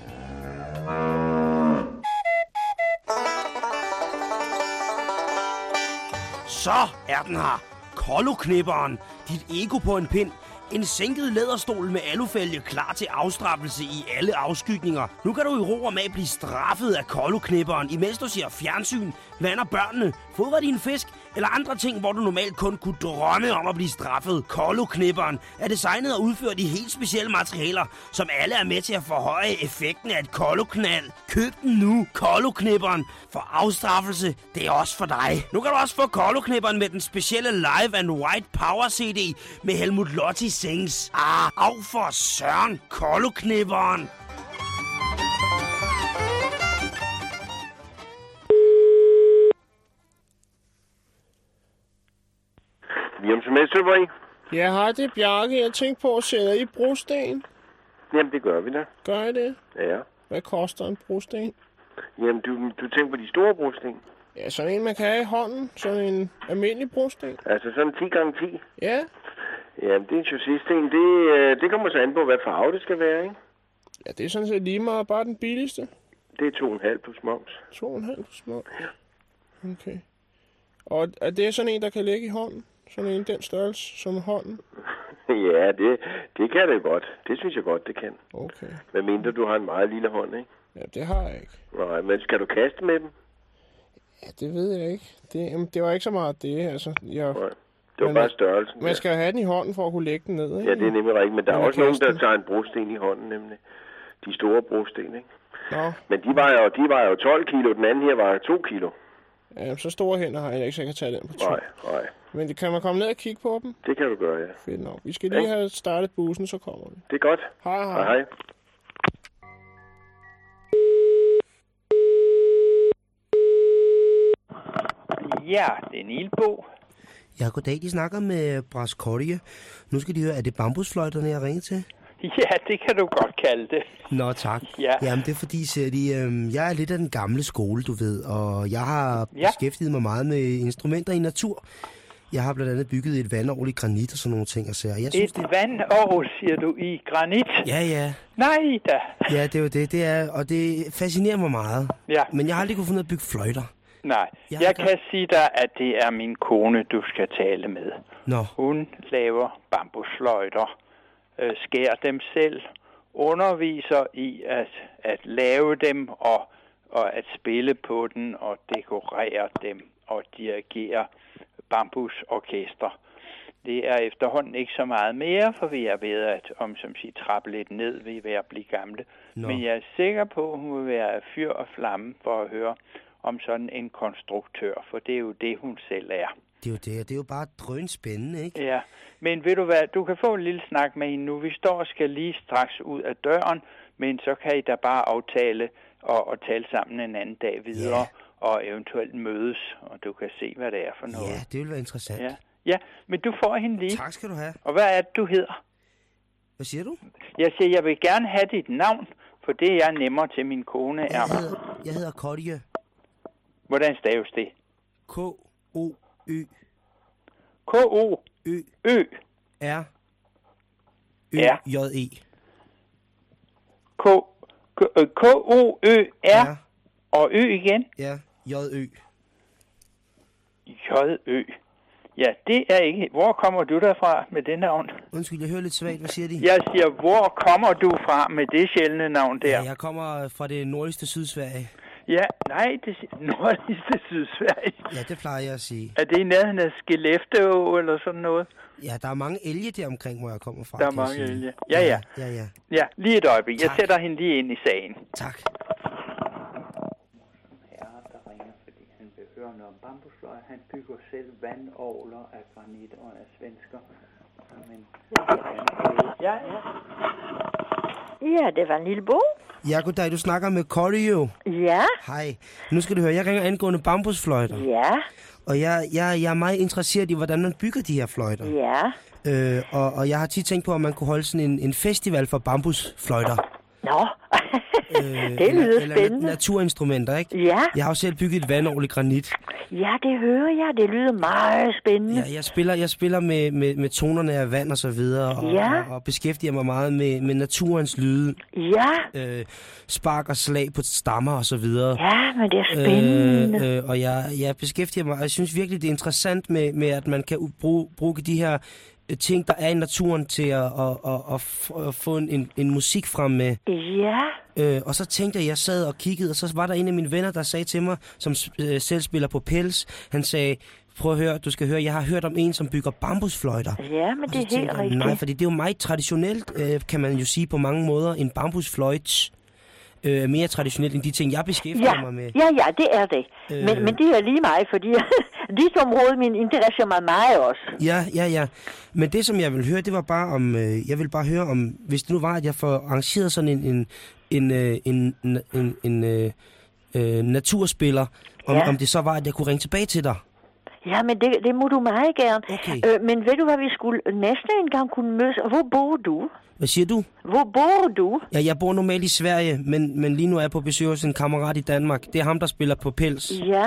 Speaker 14: Så er den her. Kolloknipperen. Dit ego på en pind. En sænket læderstol med alufælge klar til afstraffelse i alle afskygninger. Nu kan du i ro og mag blive straffet af kolloknipperen, imens du ser fjernsyn, vander børnene, fodrer din fisk eller andre ting, hvor du normalt kun kunne drømme om at blive straffet. Kolloknipperen er designet og udført i helt specielle materialer, som alle er med til at forhøje effekten af et kolloknald. Køb den nu, kolloknipperen. For afstraffelse, det er også for dig. Nu kan du også få kolloknipperen med den specielle Live and White Power CD med Helmut Lotti sings. Ah, af for søren, kolloknipperen.
Speaker 15: Jamen, Mesterbring.
Speaker 16: Ja, hej, det er Bjarke. Jeg tænkte på at sætte i brosten.
Speaker 15: Jamen, det gør vi da.
Speaker 16: Gør I det?
Speaker 15: Ja.
Speaker 16: Hvad koster en brosten?
Speaker 15: Jamen, du, du tænker på de store brosten.
Speaker 16: Ja, sådan en, man kan have i hånden. Sådan en almindelig brosten.
Speaker 15: Altså sådan 10 gange 10.
Speaker 16: Ja.
Speaker 15: Jamen, det er en chaussis-sten. Det, øh, det kommer så an på, hvad farve det skal være, ikke?
Speaker 16: Ja, det er sådan set lige meget bare den billigste.
Speaker 15: Det er 2,5 plus moms.
Speaker 16: 2,5 små. Okay. Og er det sådan en, der kan ligge i hånden? Sådan en den størrelse som hånden? [LAUGHS]
Speaker 15: ja, det, det kan det godt. Det synes jeg godt, det kan.
Speaker 16: Okay.
Speaker 15: Hvad mindre du har en meget lille hånd, ikke?
Speaker 16: Ja, det har jeg ikke.
Speaker 15: Nej, men skal du kaste med dem?
Speaker 16: Ja, det ved jeg ikke. Det, jamen, det var ikke så meget det, altså. Jeg,
Speaker 15: Nej. Det var bare størrelsen.
Speaker 16: Man skal jo have den i hånden for at kunne lægge den ned, ikke?
Speaker 15: Ja, det er nemlig rigtigt. Men der er også nogen, der tager en brosten i hånden, nemlig. De store brosten, ikke?
Speaker 16: Nå,
Speaker 15: Men de var jo, de var jo 12 kilo. Den anden her var 2 kilo.
Speaker 16: ja, så store hænder har jeg ikke, så jeg kan tage den på to.
Speaker 15: Nej, nej.
Speaker 16: Men kan man komme ned og kigge på dem?
Speaker 15: Det kan du gøre, ja.
Speaker 16: Fedt nok. Vi skal lige
Speaker 15: Ja.
Speaker 16: have startet bussen, så kommer vi.
Speaker 15: Det er godt.
Speaker 16: Hej, hej.
Speaker 15: Hej, hej.
Speaker 17: Ja, det er Nilbo.
Speaker 1: Ja, goddag. De snakker med Braskorje. Nu skal de høre, er det bambusfløjterne, jeg ringer til?
Speaker 17: Ja, det kan du godt kalde det.
Speaker 1: Nå, tak.
Speaker 17: Ja.
Speaker 1: Jamen, det er fordi, siger de, øhm, jeg er lidt af den gamle skole, du ved, og jeg har
Speaker 17: Ja.
Speaker 1: beskæftiget mig meget med instrumenter i natur. Jeg har blandt andet bygget et vandovl i granit og sådan nogle ting og sager. Jeg synes,
Speaker 17: Et vandovl, siger du, i granit?
Speaker 1: Ja, ja.
Speaker 17: Nej da.
Speaker 1: Ja, det er jo det, det er, og det fascinerer mig meget.
Speaker 17: Ja.
Speaker 1: Men jeg har aldrig kunne finde ud af at bygge fløjter.
Speaker 17: Nej,
Speaker 1: Jeg
Speaker 17: jeg, kan sige dig, at det er min kone, du skal tale med.
Speaker 1: Nå.
Speaker 17: Hun laver bambusfløjter, øh, skærer dem selv, underviser i at, at lave dem og, og at spille på den og dekorere dem og dirigere bambusorkester. Det er efterhånden ikke så meget mere, for vi er ved at, om som siger, trappe lidt ned, vi er ved at blive gamle.
Speaker 1: Nå.
Speaker 17: Men jeg er sikker på, at hun vil være fyr og flamme for at høre om sådan en konstruktør, for det er jo det, hun selv er.
Speaker 1: Det er jo det, og det er jo bare drøn spændende, ikke?
Speaker 17: Ja, men ved du hvad, du kan få en lille snak med hende nu. Vi står og skal lige straks ud af døren, men så kan I da bare aftale og, og tale sammen en anden dag videre, ja. Og eventuelt mødes, og du kan se, hvad det er for noget.
Speaker 1: Ja, det vil være interessant.
Speaker 17: Ja, ja men du får hende lige.
Speaker 1: Tak skal du have.
Speaker 17: Og hvad er det, du hedder?
Speaker 1: Hvad siger du?
Speaker 17: Jeg siger, jeg vil gerne have dit navn, for det er jeg nemmere til min kone.
Speaker 1: Jeg
Speaker 17: Er.
Speaker 1: hedder, jeg hedder Kodje.
Speaker 17: Hvordan staves det?
Speaker 1: K-O-Ø.
Speaker 17: K-O.
Speaker 1: Ø.
Speaker 17: Ø.
Speaker 1: R.
Speaker 17: Ja.
Speaker 1: Ø-J-E.
Speaker 17: K. K- K-O-Ø-R. Og Ø igen?
Speaker 1: Ja, J-Ø.
Speaker 17: J-Ø. Ja, det er ikke... Hvor kommer du derfra med det navn?
Speaker 1: Undskyld, jeg hører lidt svagt. Hvad siger de?
Speaker 17: Jeg siger, hvor kommer du fra med det sjældne navn der?
Speaker 1: Ja, jeg kommer fra det nordligste Sydsverige.
Speaker 17: Ja, nej, det [LAUGHS] nordligste Sydsverige.
Speaker 1: Ja, det plejer jeg at sige.
Speaker 17: Er det i nærheden af Skellefteå eller sådan noget?
Speaker 1: Ja, der er mange elge der omkring, hvor jeg kommer fra.
Speaker 17: Der er
Speaker 1: jeg
Speaker 17: mange elge. Ja, ja.
Speaker 1: Ja, ja.
Speaker 17: Ja, lige et øjeblik. Jeg
Speaker 1: Tak.
Speaker 17: sætter hende lige ind i sagen.
Speaker 1: Tak.
Speaker 17: Ja, der ringer, fordi han om bygger selv vandovler af granit og er svensker. Men, ja, ja.
Speaker 18: Ja, det var en lille bog.
Speaker 1: Ja, goddag. Du snakker med Corey jo.
Speaker 18: Ja.
Speaker 1: Hej. Nu skal du høre, jeg ringer angående bambusfløjter.
Speaker 18: Ja.
Speaker 1: Og jeg, jeg, jeg er meget interesseret i, hvordan man bygger de her fløjter.
Speaker 18: Ja.
Speaker 1: Øh, og, og jeg har tit tænkt på, at man kunne holde sådan en, en festival for bambusfløjter.
Speaker 18: Nå,
Speaker 1: Øh,
Speaker 18: det lyder
Speaker 1: eller,
Speaker 18: spændende.
Speaker 1: Eller naturinstrumenter, ikke?
Speaker 18: Ja.
Speaker 1: Jeg har jo selv bygget et vandovl i granit.
Speaker 18: Ja, det hører jeg. Det lyder meget spændende.
Speaker 1: Ja, jeg spiller, jeg spiller med, med, med tonerne af vand og så videre, og,
Speaker 18: Ja.
Speaker 1: og, og beskæftiger mig meget med, med naturens lyde.
Speaker 18: Ja.
Speaker 1: Øh, spark og slag på stammer og så videre.
Speaker 18: Ja, men det er spændende.
Speaker 1: Øh, øh, og jeg, jeg beskæftiger mig, og jeg synes virkelig, det er interessant med, med at man kan bruge, bruge de her øh, ting, der er i naturen til at, at, at, at, at få en, en musik frem med.
Speaker 18: Ja.
Speaker 1: Øh, og så tænkte jeg, jeg sad og kiggede, og så var der en af mine venner, der sagde til mig, som øh, selv spiller på pels, han sagde, prøv at høre, du skal høre, jeg har hørt om en, som bygger bambusfløjter.
Speaker 18: Ja, men det er helt
Speaker 1: jeg,
Speaker 18: rigtigt.
Speaker 1: Nej, fordi det er jo meget traditionelt, øh, kan man jo sige på mange måder, en bambusfløjt øh, er mere traditionelt end de ting, jeg beskæftiger
Speaker 18: Ja,
Speaker 1: mig med.
Speaker 18: ja, ja, det er det.
Speaker 1: Øh.
Speaker 18: Men, men det er lige mig, fordi [LAUGHS] dit område min interesserer mig meget også.
Speaker 1: Ja, ja, ja. Men det, som jeg vil høre, det var bare om... Øh, jeg vil bare høre om... Hvis det nu var, at jeg får arrangeret sådan en... en en, øh, en, en, en, en øh, øh, naturspiller, om,
Speaker 18: Ja.
Speaker 1: om det så var, at jeg kunne ringe tilbage til dig.
Speaker 18: Ja, men det, det må du meget gerne.
Speaker 1: Okay.
Speaker 18: Øh, men ved du hvad, vi skulle næste en gang kunne mødes. Hvor bor du?
Speaker 1: Hvad siger du?
Speaker 18: Hvor bor du?
Speaker 1: Ja, jeg bor normalt i Sverige, men, men lige nu er jeg på besøg hos en kammerat i Danmark. Det er ham, der spiller på pels.
Speaker 18: Ja.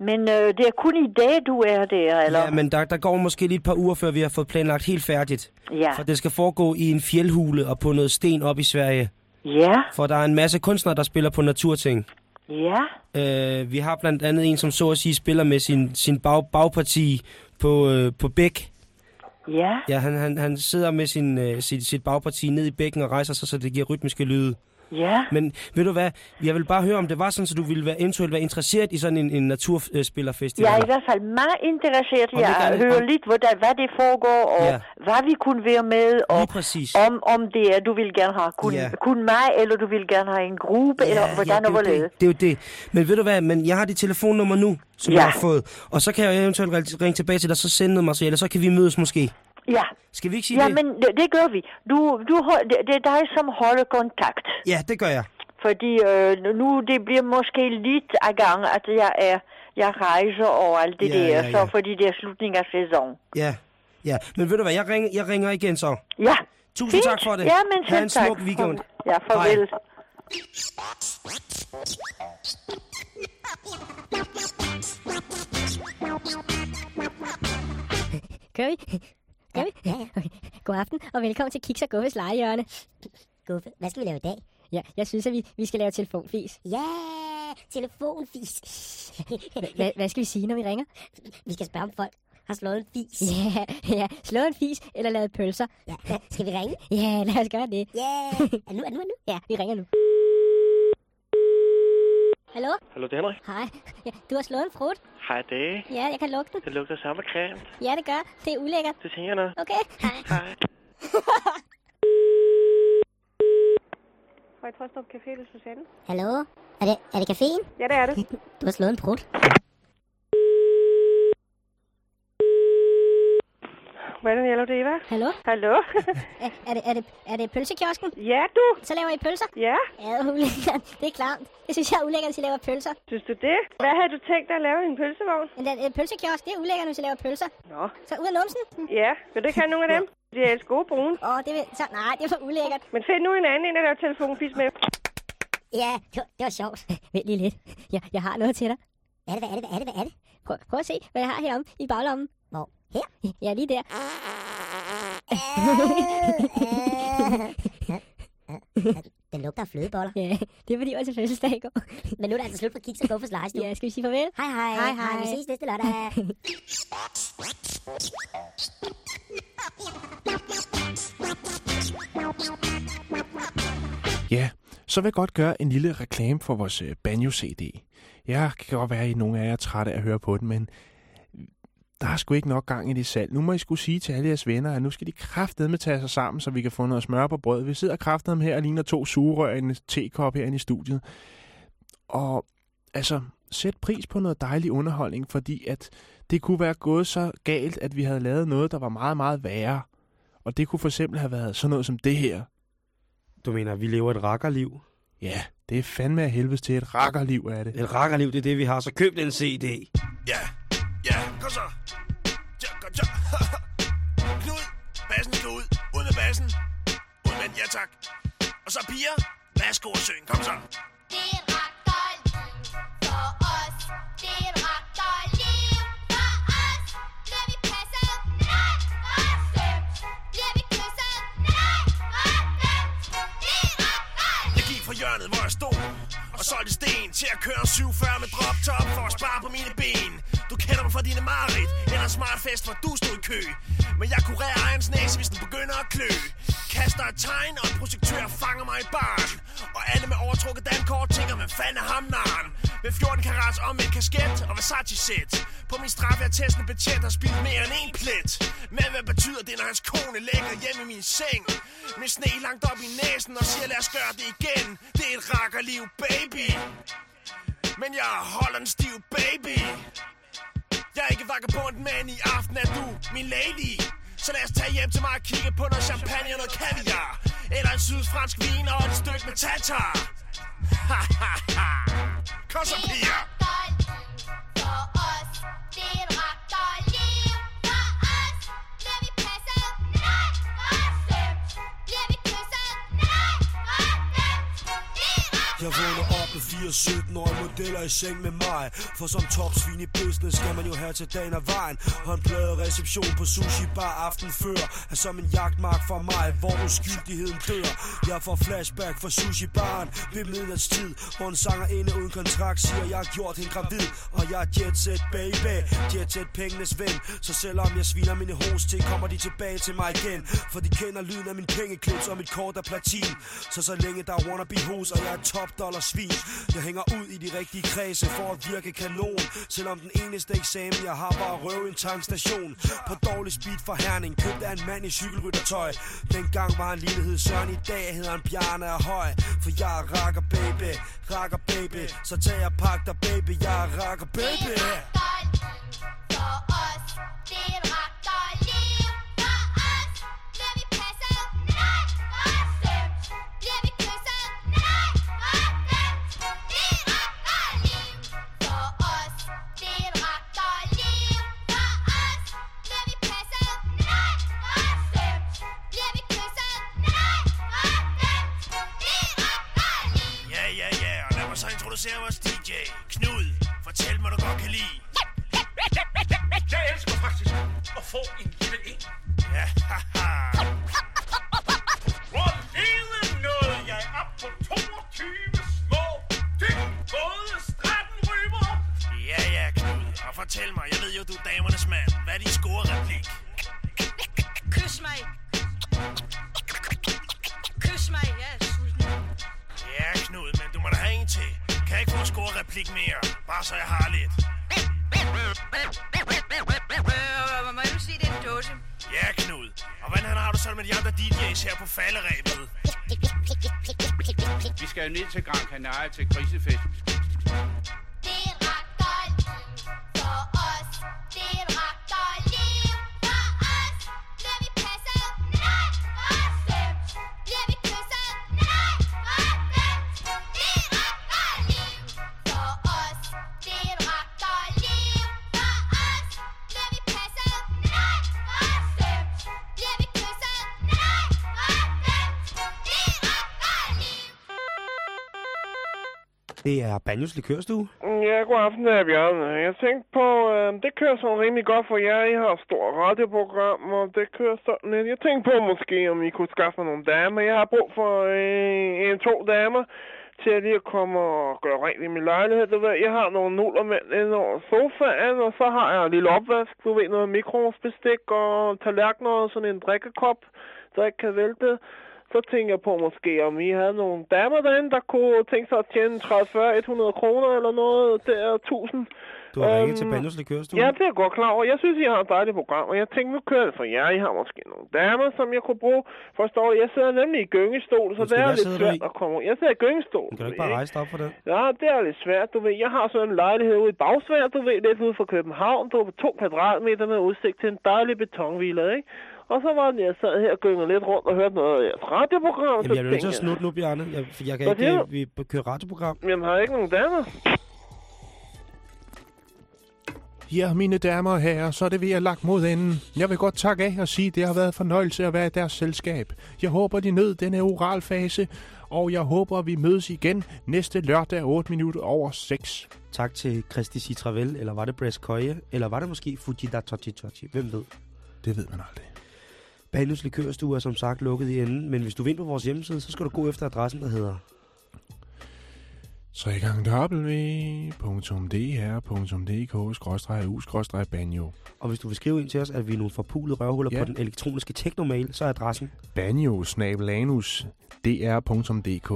Speaker 18: Men øh, det er kun i dag, du er der, eller?
Speaker 1: Ja, men der, der går måske lige et par uger, før vi har fået planlagt helt færdigt.
Speaker 18: Ja.
Speaker 1: For det skal foregå i en fjeldhule og på noget sten op i Sverige.
Speaker 18: Ja.
Speaker 1: For der er en masse kunstnere, der spiller på naturting.
Speaker 18: Ja.
Speaker 1: Øh, vi har blandt andet en, som så at sige spiller med sin, sin bag, bagparti på, øh, på bæk.
Speaker 18: Ja.
Speaker 1: Ja, han, han, han sidder med sin, øh, sit, sit bagparti ned i bækken og rejser sig, så det giver rytmiske lyde.
Speaker 18: Ja.
Speaker 1: Men ved du hvad, jeg vil bare høre, om det var sådan, så du ville være, eventuelt være interesseret i sådan en, en naturspillerfestival.
Speaker 18: Jeg er i hvert fald meget interesseret i at høre lidt, hvordan, hvad det foregår, og
Speaker 1: Ja.
Speaker 18: ja. hvad vi kunne være med, og om, om det er, du vil gerne have kun,
Speaker 1: Ja.
Speaker 18: ja. kun mig, eller du vil gerne have en gruppe, eller hvordan
Speaker 1: det,
Speaker 18: og
Speaker 1: er
Speaker 18: hvorledes.
Speaker 1: det, det er jo det. Men ved du hvad, men jeg har dit telefonnummer nu, som
Speaker 18: Ja.
Speaker 1: jeg har fået. Og så kan jeg eventuelt ring- ringe tilbage til dig, så sende noget materiale, så kan vi mødes måske.
Speaker 18: Ja.
Speaker 1: Skal vi ikke sige
Speaker 18: ja,
Speaker 1: det?
Speaker 18: men det, det gør vi. Du, du, det, det er dig, som holder kontakt.
Speaker 1: Ja, det gør jeg.
Speaker 18: Fordi øh, nu det bliver måske lidt af gang, at jeg er jeg rejser og alt det
Speaker 1: Ja,
Speaker 18: der,
Speaker 1: ja, ja.
Speaker 18: så fordi det er slutning af sæson.
Speaker 1: Ja, ja. Men ved du hvad, jeg ringer, jeg ringer igen så.
Speaker 18: Ja.
Speaker 1: Tusind
Speaker 18: Fint.
Speaker 1: tak for det.
Speaker 18: Ja, men
Speaker 1: Ha'
Speaker 18: selv
Speaker 1: en
Speaker 18: tak.
Speaker 1: smuk weekend.
Speaker 18: Ja, farvel.
Speaker 1: Hej.
Speaker 19: Kører vi? Kører vi? Ja, ja. Okay. [LAUGHS] God aften, og velkommen til Kiks og Guffes legehjørne.
Speaker 5: Guffe, hvad skal vi lave i dag?
Speaker 19: Ja, jeg synes, at vi, vi skal lave telefonfis.
Speaker 5: Ja, telefonfis. [LAUGHS]
Speaker 19: Hvad, hvad skal vi sige, når vi ringer?
Speaker 5: Vi skal spørge, om folk har slået en fis.
Speaker 19: Ja, [LAUGHS] ja. Slå en fis eller lave pølser.
Speaker 5: Ja, skal vi ringe?
Speaker 19: Ja, lad os gøre det.
Speaker 5: Ja, er nu, er nu, er nu?
Speaker 19: Ja, vi ringer nu. Hallo?
Speaker 20: Hallo, det er Henrik.
Speaker 19: Hej. Ja, du har slået en frut.
Speaker 20: Hej, det.
Speaker 19: Ja, jeg kan lugte den.
Speaker 20: Det lugter samme cremt.
Speaker 19: Ja, det gør. Det er ulækkert.
Speaker 20: Det tænker jeg noget.
Speaker 19: Okay. Hej.
Speaker 20: Hej. [LAUGHS]
Speaker 21: Trostrup Café, det er Susanne.
Speaker 5: Hallo? Er det, er det caféen?
Speaker 21: Ja, det er det. [LAUGHS]
Speaker 5: Du har slået en prut.
Speaker 21: Hvordan hjælper det, Eva?
Speaker 19: Hallo?
Speaker 21: Hallo? [LAUGHS]
Speaker 19: Er, er, det, er, det, er det pølsekiosken?
Speaker 21: Ja, du.
Speaker 19: Så laver I pølser?
Speaker 21: Ja.
Speaker 19: Ja, ulækkert. Det er klart. Det synes jeg er ulækkert, hvis I laver pølser.
Speaker 21: Synes du det? Hvad havde du tænkt dig at lave i en pølsevogn?
Speaker 19: Men den øh, pølsekiosk, det er ulækkert, hvis I laver pølser.
Speaker 21: Nå.
Speaker 19: Så ud af numsen?
Speaker 21: Ja, vil du ikke have nogen af dem? [LAUGHS] De er ellers gode brune.
Speaker 19: Åh, det vil... Så, nej, det er for ulækkert.
Speaker 21: Men find nu en anden en, der laver telefonfis med.
Speaker 5: Ja, det var, det var sjovt. [LAUGHS]
Speaker 19: Vent lige lidt. Jeg, jeg har noget til dig.
Speaker 5: Hvad er det, hvad er det, hvad er det, hvad er det?
Speaker 19: Prøv, prøv at se, hvad jeg har heromme i baglommen.
Speaker 5: Her?
Speaker 19: Ja, lige der. [LAUGHS]
Speaker 5: Den lugter af flødeboller.
Speaker 19: Ja, det er fordi, jeg var til fødselsdag i går.
Speaker 5: Men nu er det altså slut for Kiks og Guffes legestue.
Speaker 19: Ja, skal vi sige farvel?
Speaker 5: Hej, hej.
Speaker 19: Hej, hej.
Speaker 5: Vi ses næste lørdag.
Speaker 2: Ja, så vil jeg godt gøre en lille reklame for vores øh, Banjo-CD. Jeg kan godt være, at nogle af jer er trætte af at høre på den, men der er sgu ikke nok gang i det salg. Nu må I skulle sige til alle jeres venner, at nu skal de kraftedeme tage sig sammen, så vi kan få noget smør på brød. Vi sidder kraftedeme her og ligner to sugerør i en tekop herinde i studiet. Og altså, sætte pris på noget dejlig underholdning, fordi at det kunne være gået så galt, at vi havde lavet noget, der var meget, meget værre. Og det kunne for eksempel have været sådan noget som det her.
Speaker 22: Du mener, at vi lever et rakkerliv?
Speaker 2: Ja, det er fandme af helvedes til et rakkerliv af det.
Speaker 22: Et rakkerliv, det er det, vi har. Så køb den CD.
Speaker 23: Ja, ja, kom så. Ja, kom så. [LAUGHS] Knud, bassen skal ud. Ud med bassen. Ud med den, ja tak. Og så piger, værsgo og syng. Kom så.
Speaker 24: Det er et rakkerliv for os. Det er et rakkerliv for os. Bliver vi passet? Nej, rasømt. Bliver vi kysset? Nej, rasømt. Det er et rakkerliv.
Speaker 23: Jeg gik fra hjørnet, hvor jeg stod og solgte sten til at køre en 47 med drop top for at spare på mine ben. Du kender mig fra dine mareridt eller en smart fest, hvor du stod i kø. Men jeg kurerer ejens næse, hvis den begynder at klø. Kaster et tegn, og en projektør fanger mig i barn. Og alle med overtrukket dankort tænker, hvad fanden er ham naren? Med 14 karats om en kasket og Versace-sæt. På min straf er testen betjent har spildt mere end en plet. Men hvad betyder det, når hans kone ligger hjemme i min seng? Med sne langt op i næsen og siger, lad os gøre det igen. Det er et rakkerliv, baby. Men jeg holder en stiv baby. Jeg er ikke vagabond, men i aften er du min lady. Så lad os tage hjem til mig og kigge på noget champagne og noget kaviar. Eller en sydfransk vin og et stykke med tatar. [LAUGHS] Kom så, piger.
Speaker 1: Jeg vågner op med 4 17 år modeller i seng med mig. For som topsvin i business skal man jo have til dagen af vejen. Og en plade reception på sushi bar aften før Er som en jagtmark for mig, hvor uskyldigheden dør. Jeg får flashback fra sushi baren ved midnatstid Hvor en sanger inde uden kontrakt siger, jeg har gjort hende gravid Og jeg er jetset baby, jetset pengenes ven. Så selvom jeg sviner mine hos til, kommer de tilbage til mig igen. For de kender lyden af min pengeklips og mit kort af platin. Så så længe der er wannabe hos, og jeg er top dollar svin. Jeg hænger ud i de rigtige kredse for at virke kanon. Selvom den eneste eksamen jeg har var at røve en tankstation. På dårlig speed for Herning Købte af en mand i cykelryttertøj. Dengang var han lillehed Søren I dag hedder han Bjarne er Høj. For jeg er rakker baby Rakker baby. Så tag jeg pak dig baby Jeg er rakker baby.
Speaker 24: For os. Det er
Speaker 23: rakker lige kanal til
Speaker 25: krisefest. Det er
Speaker 22: Banjos Likørstue.
Speaker 26: Mm, ja, god aften, det er Bjørn. Jeg tænkte på, øh, det kører sådan rimelig godt for jer. I har stort radioprogram, og det kører sådan lidt. Jeg tænkte på måske, om I kunne skaffe nogle damer. Jeg har brug for øh, en, to damer til at lige at komme og gøre rent i min lejlighed. Du ved, jeg har nogle nullermænd inde over sofaen, og så har jeg en lille opvask, du ved, noget mikrovognsbestik og tallerkener og sådan en drikkekop, der ikke kan vælte. Så tænker jeg på måske, om I havde nogle damer derinde, der kunne tænke sig at tjene 30, 40, 100 kroner eller noget der, 1000
Speaker 1: Du har ringet til
Speaker 26: Øhm,
Speaker 1: Banjos Likørstue.
Speaker 26: Ja, det er jeg godt klar over. Jeg synes, I har et dejligt program, og jeg tænkte, nu kører det for jer. I har måske nogle damer, som jeg kunne bruge. Forstår du? Jeg sidder nemlig i gyngestol, så det er lidt
Speaker 1: du
Speaker 26: svært at komme Jeg sidder i gyngestol.
Speaker 1: Kan du ikke bare rejse dig op for den?
Speaker 26: Ja, det er lidt svært, du ved. Jeg har sådan en lejlighed ude i Bagsvær, du ved, lidt ude for København. Du på to kvadratmeter med udsigt til en dejlig betonhvile, ikke? Og så var det, jeg sad her og gyngede lidt rundt og hørte noget af radioprogram.
Speaker 1: Jamen, jeg er nødt til at snutte nu, Bjarne. Jeg, for jeg kan
Speaker 26: Hvad
Speaker 1: ikke... Vi kører radioprogram.
Speaker 26: Jamen, har jeg ikke nogen damer?
Speaker 2: Ja, mine damer og herrer, så er det ved at lagt mod enden. Jeg vil godt takke af og sige, at det har været fornøjelse at være i deres selskab. Jeg håber, de nød denne oralfase, og jeg håber, at vi mødes igen næste lørdag 8 minutter over 6.
Speaker 1: Tak til Christi Citravel, eller var det Bres Køje, eller var det måske Fujida Tochi Tochi? Hvem ved?
Speaker 2: Det ved man aldrig.
Speaker 1: Banjos Likørstue er som sagt lukket i enden, men hvis du ind på vores hjemmeside, så skal du gå efter adressen, der hedder...
Speaker 2: Så www.dr.dk-u-banjo.
Speaker 1: Og hvis du vil skrive ind til os, at vi er nogle forpulede røvhuller
Speaker 2: Ja.
Speaker 1: på den elektroniske teknomail, så er adressen.
Speaker 2: Banjo, dr.dk.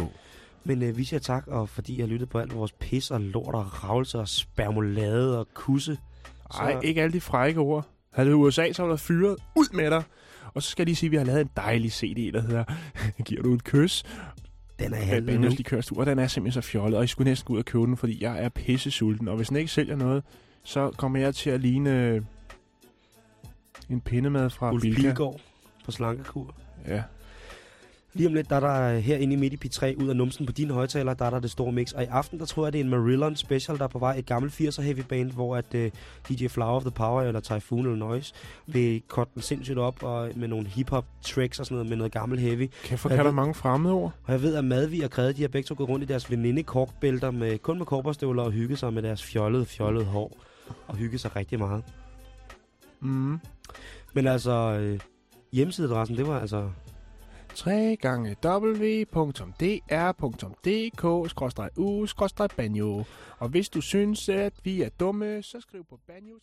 Speaker 1: Men øh, vi siger tak, og fordi har lyttet på alt vores pis og lort og ravelse og spermolade og kusse.
Speaker 2: Ej, ikke alle de frække ord. Havde det USA, så var der fyret ud med dig. Og så skal jeg lige sige, at vi har lavet en dejlig CD, der hedder [LAUGHS] Giver du et kys?
Speaker 1: Den er handlen nu.
Speaker 2: Likørstue, og den er simpelthen så fjollet, og I skulle næsten gå ud og købe den, fordi jeg er pisse sulten. Og hvis den ikke sælger noget, så kommer jeg til at ligne øh, en pindemad fra
Speaker 1: Ulf
Speaker 2: Bilka.
Speaker 1: Pilgaard på slankekur.
Speaker 2: Ja.
Speaker 1: Lige om lidt, der er der herinde i midt i P3 ud af numsen på dine højtaler, der er der det store mix. Og i aften, der tror jeg, det er en Marillon special, der er på vej. Et gammelt 80'er heavy band, hvor at uh, DJ Flower of the Power, eller Typhoon eller Noise, vil korte den sindssygt op og med nogle hip-hop tracks og sådan noget, med noget gammel heavy.
Speaker 2: Kæft, hvor
Speaker 1: Og jeg
Speaker 2: kan der mange fremmede ord.
Speaker 1: Og jeg ved, at Madvi og Grede, de har begge to gået rundt i deres veninde korkbælter, med, kun med korperstøvler og hygge sig med deres fjollede, fjollede hår. Og hygge sig rigtig meget.
Speaker 2: Mm.
Speaker 1: Men altså, øh, hjemmesideadressen, det var altså
Speaker 2: 3 gange www.dr.dk-u-banjo. Og hvis du synes, at vi er dumme, så skriv på banjo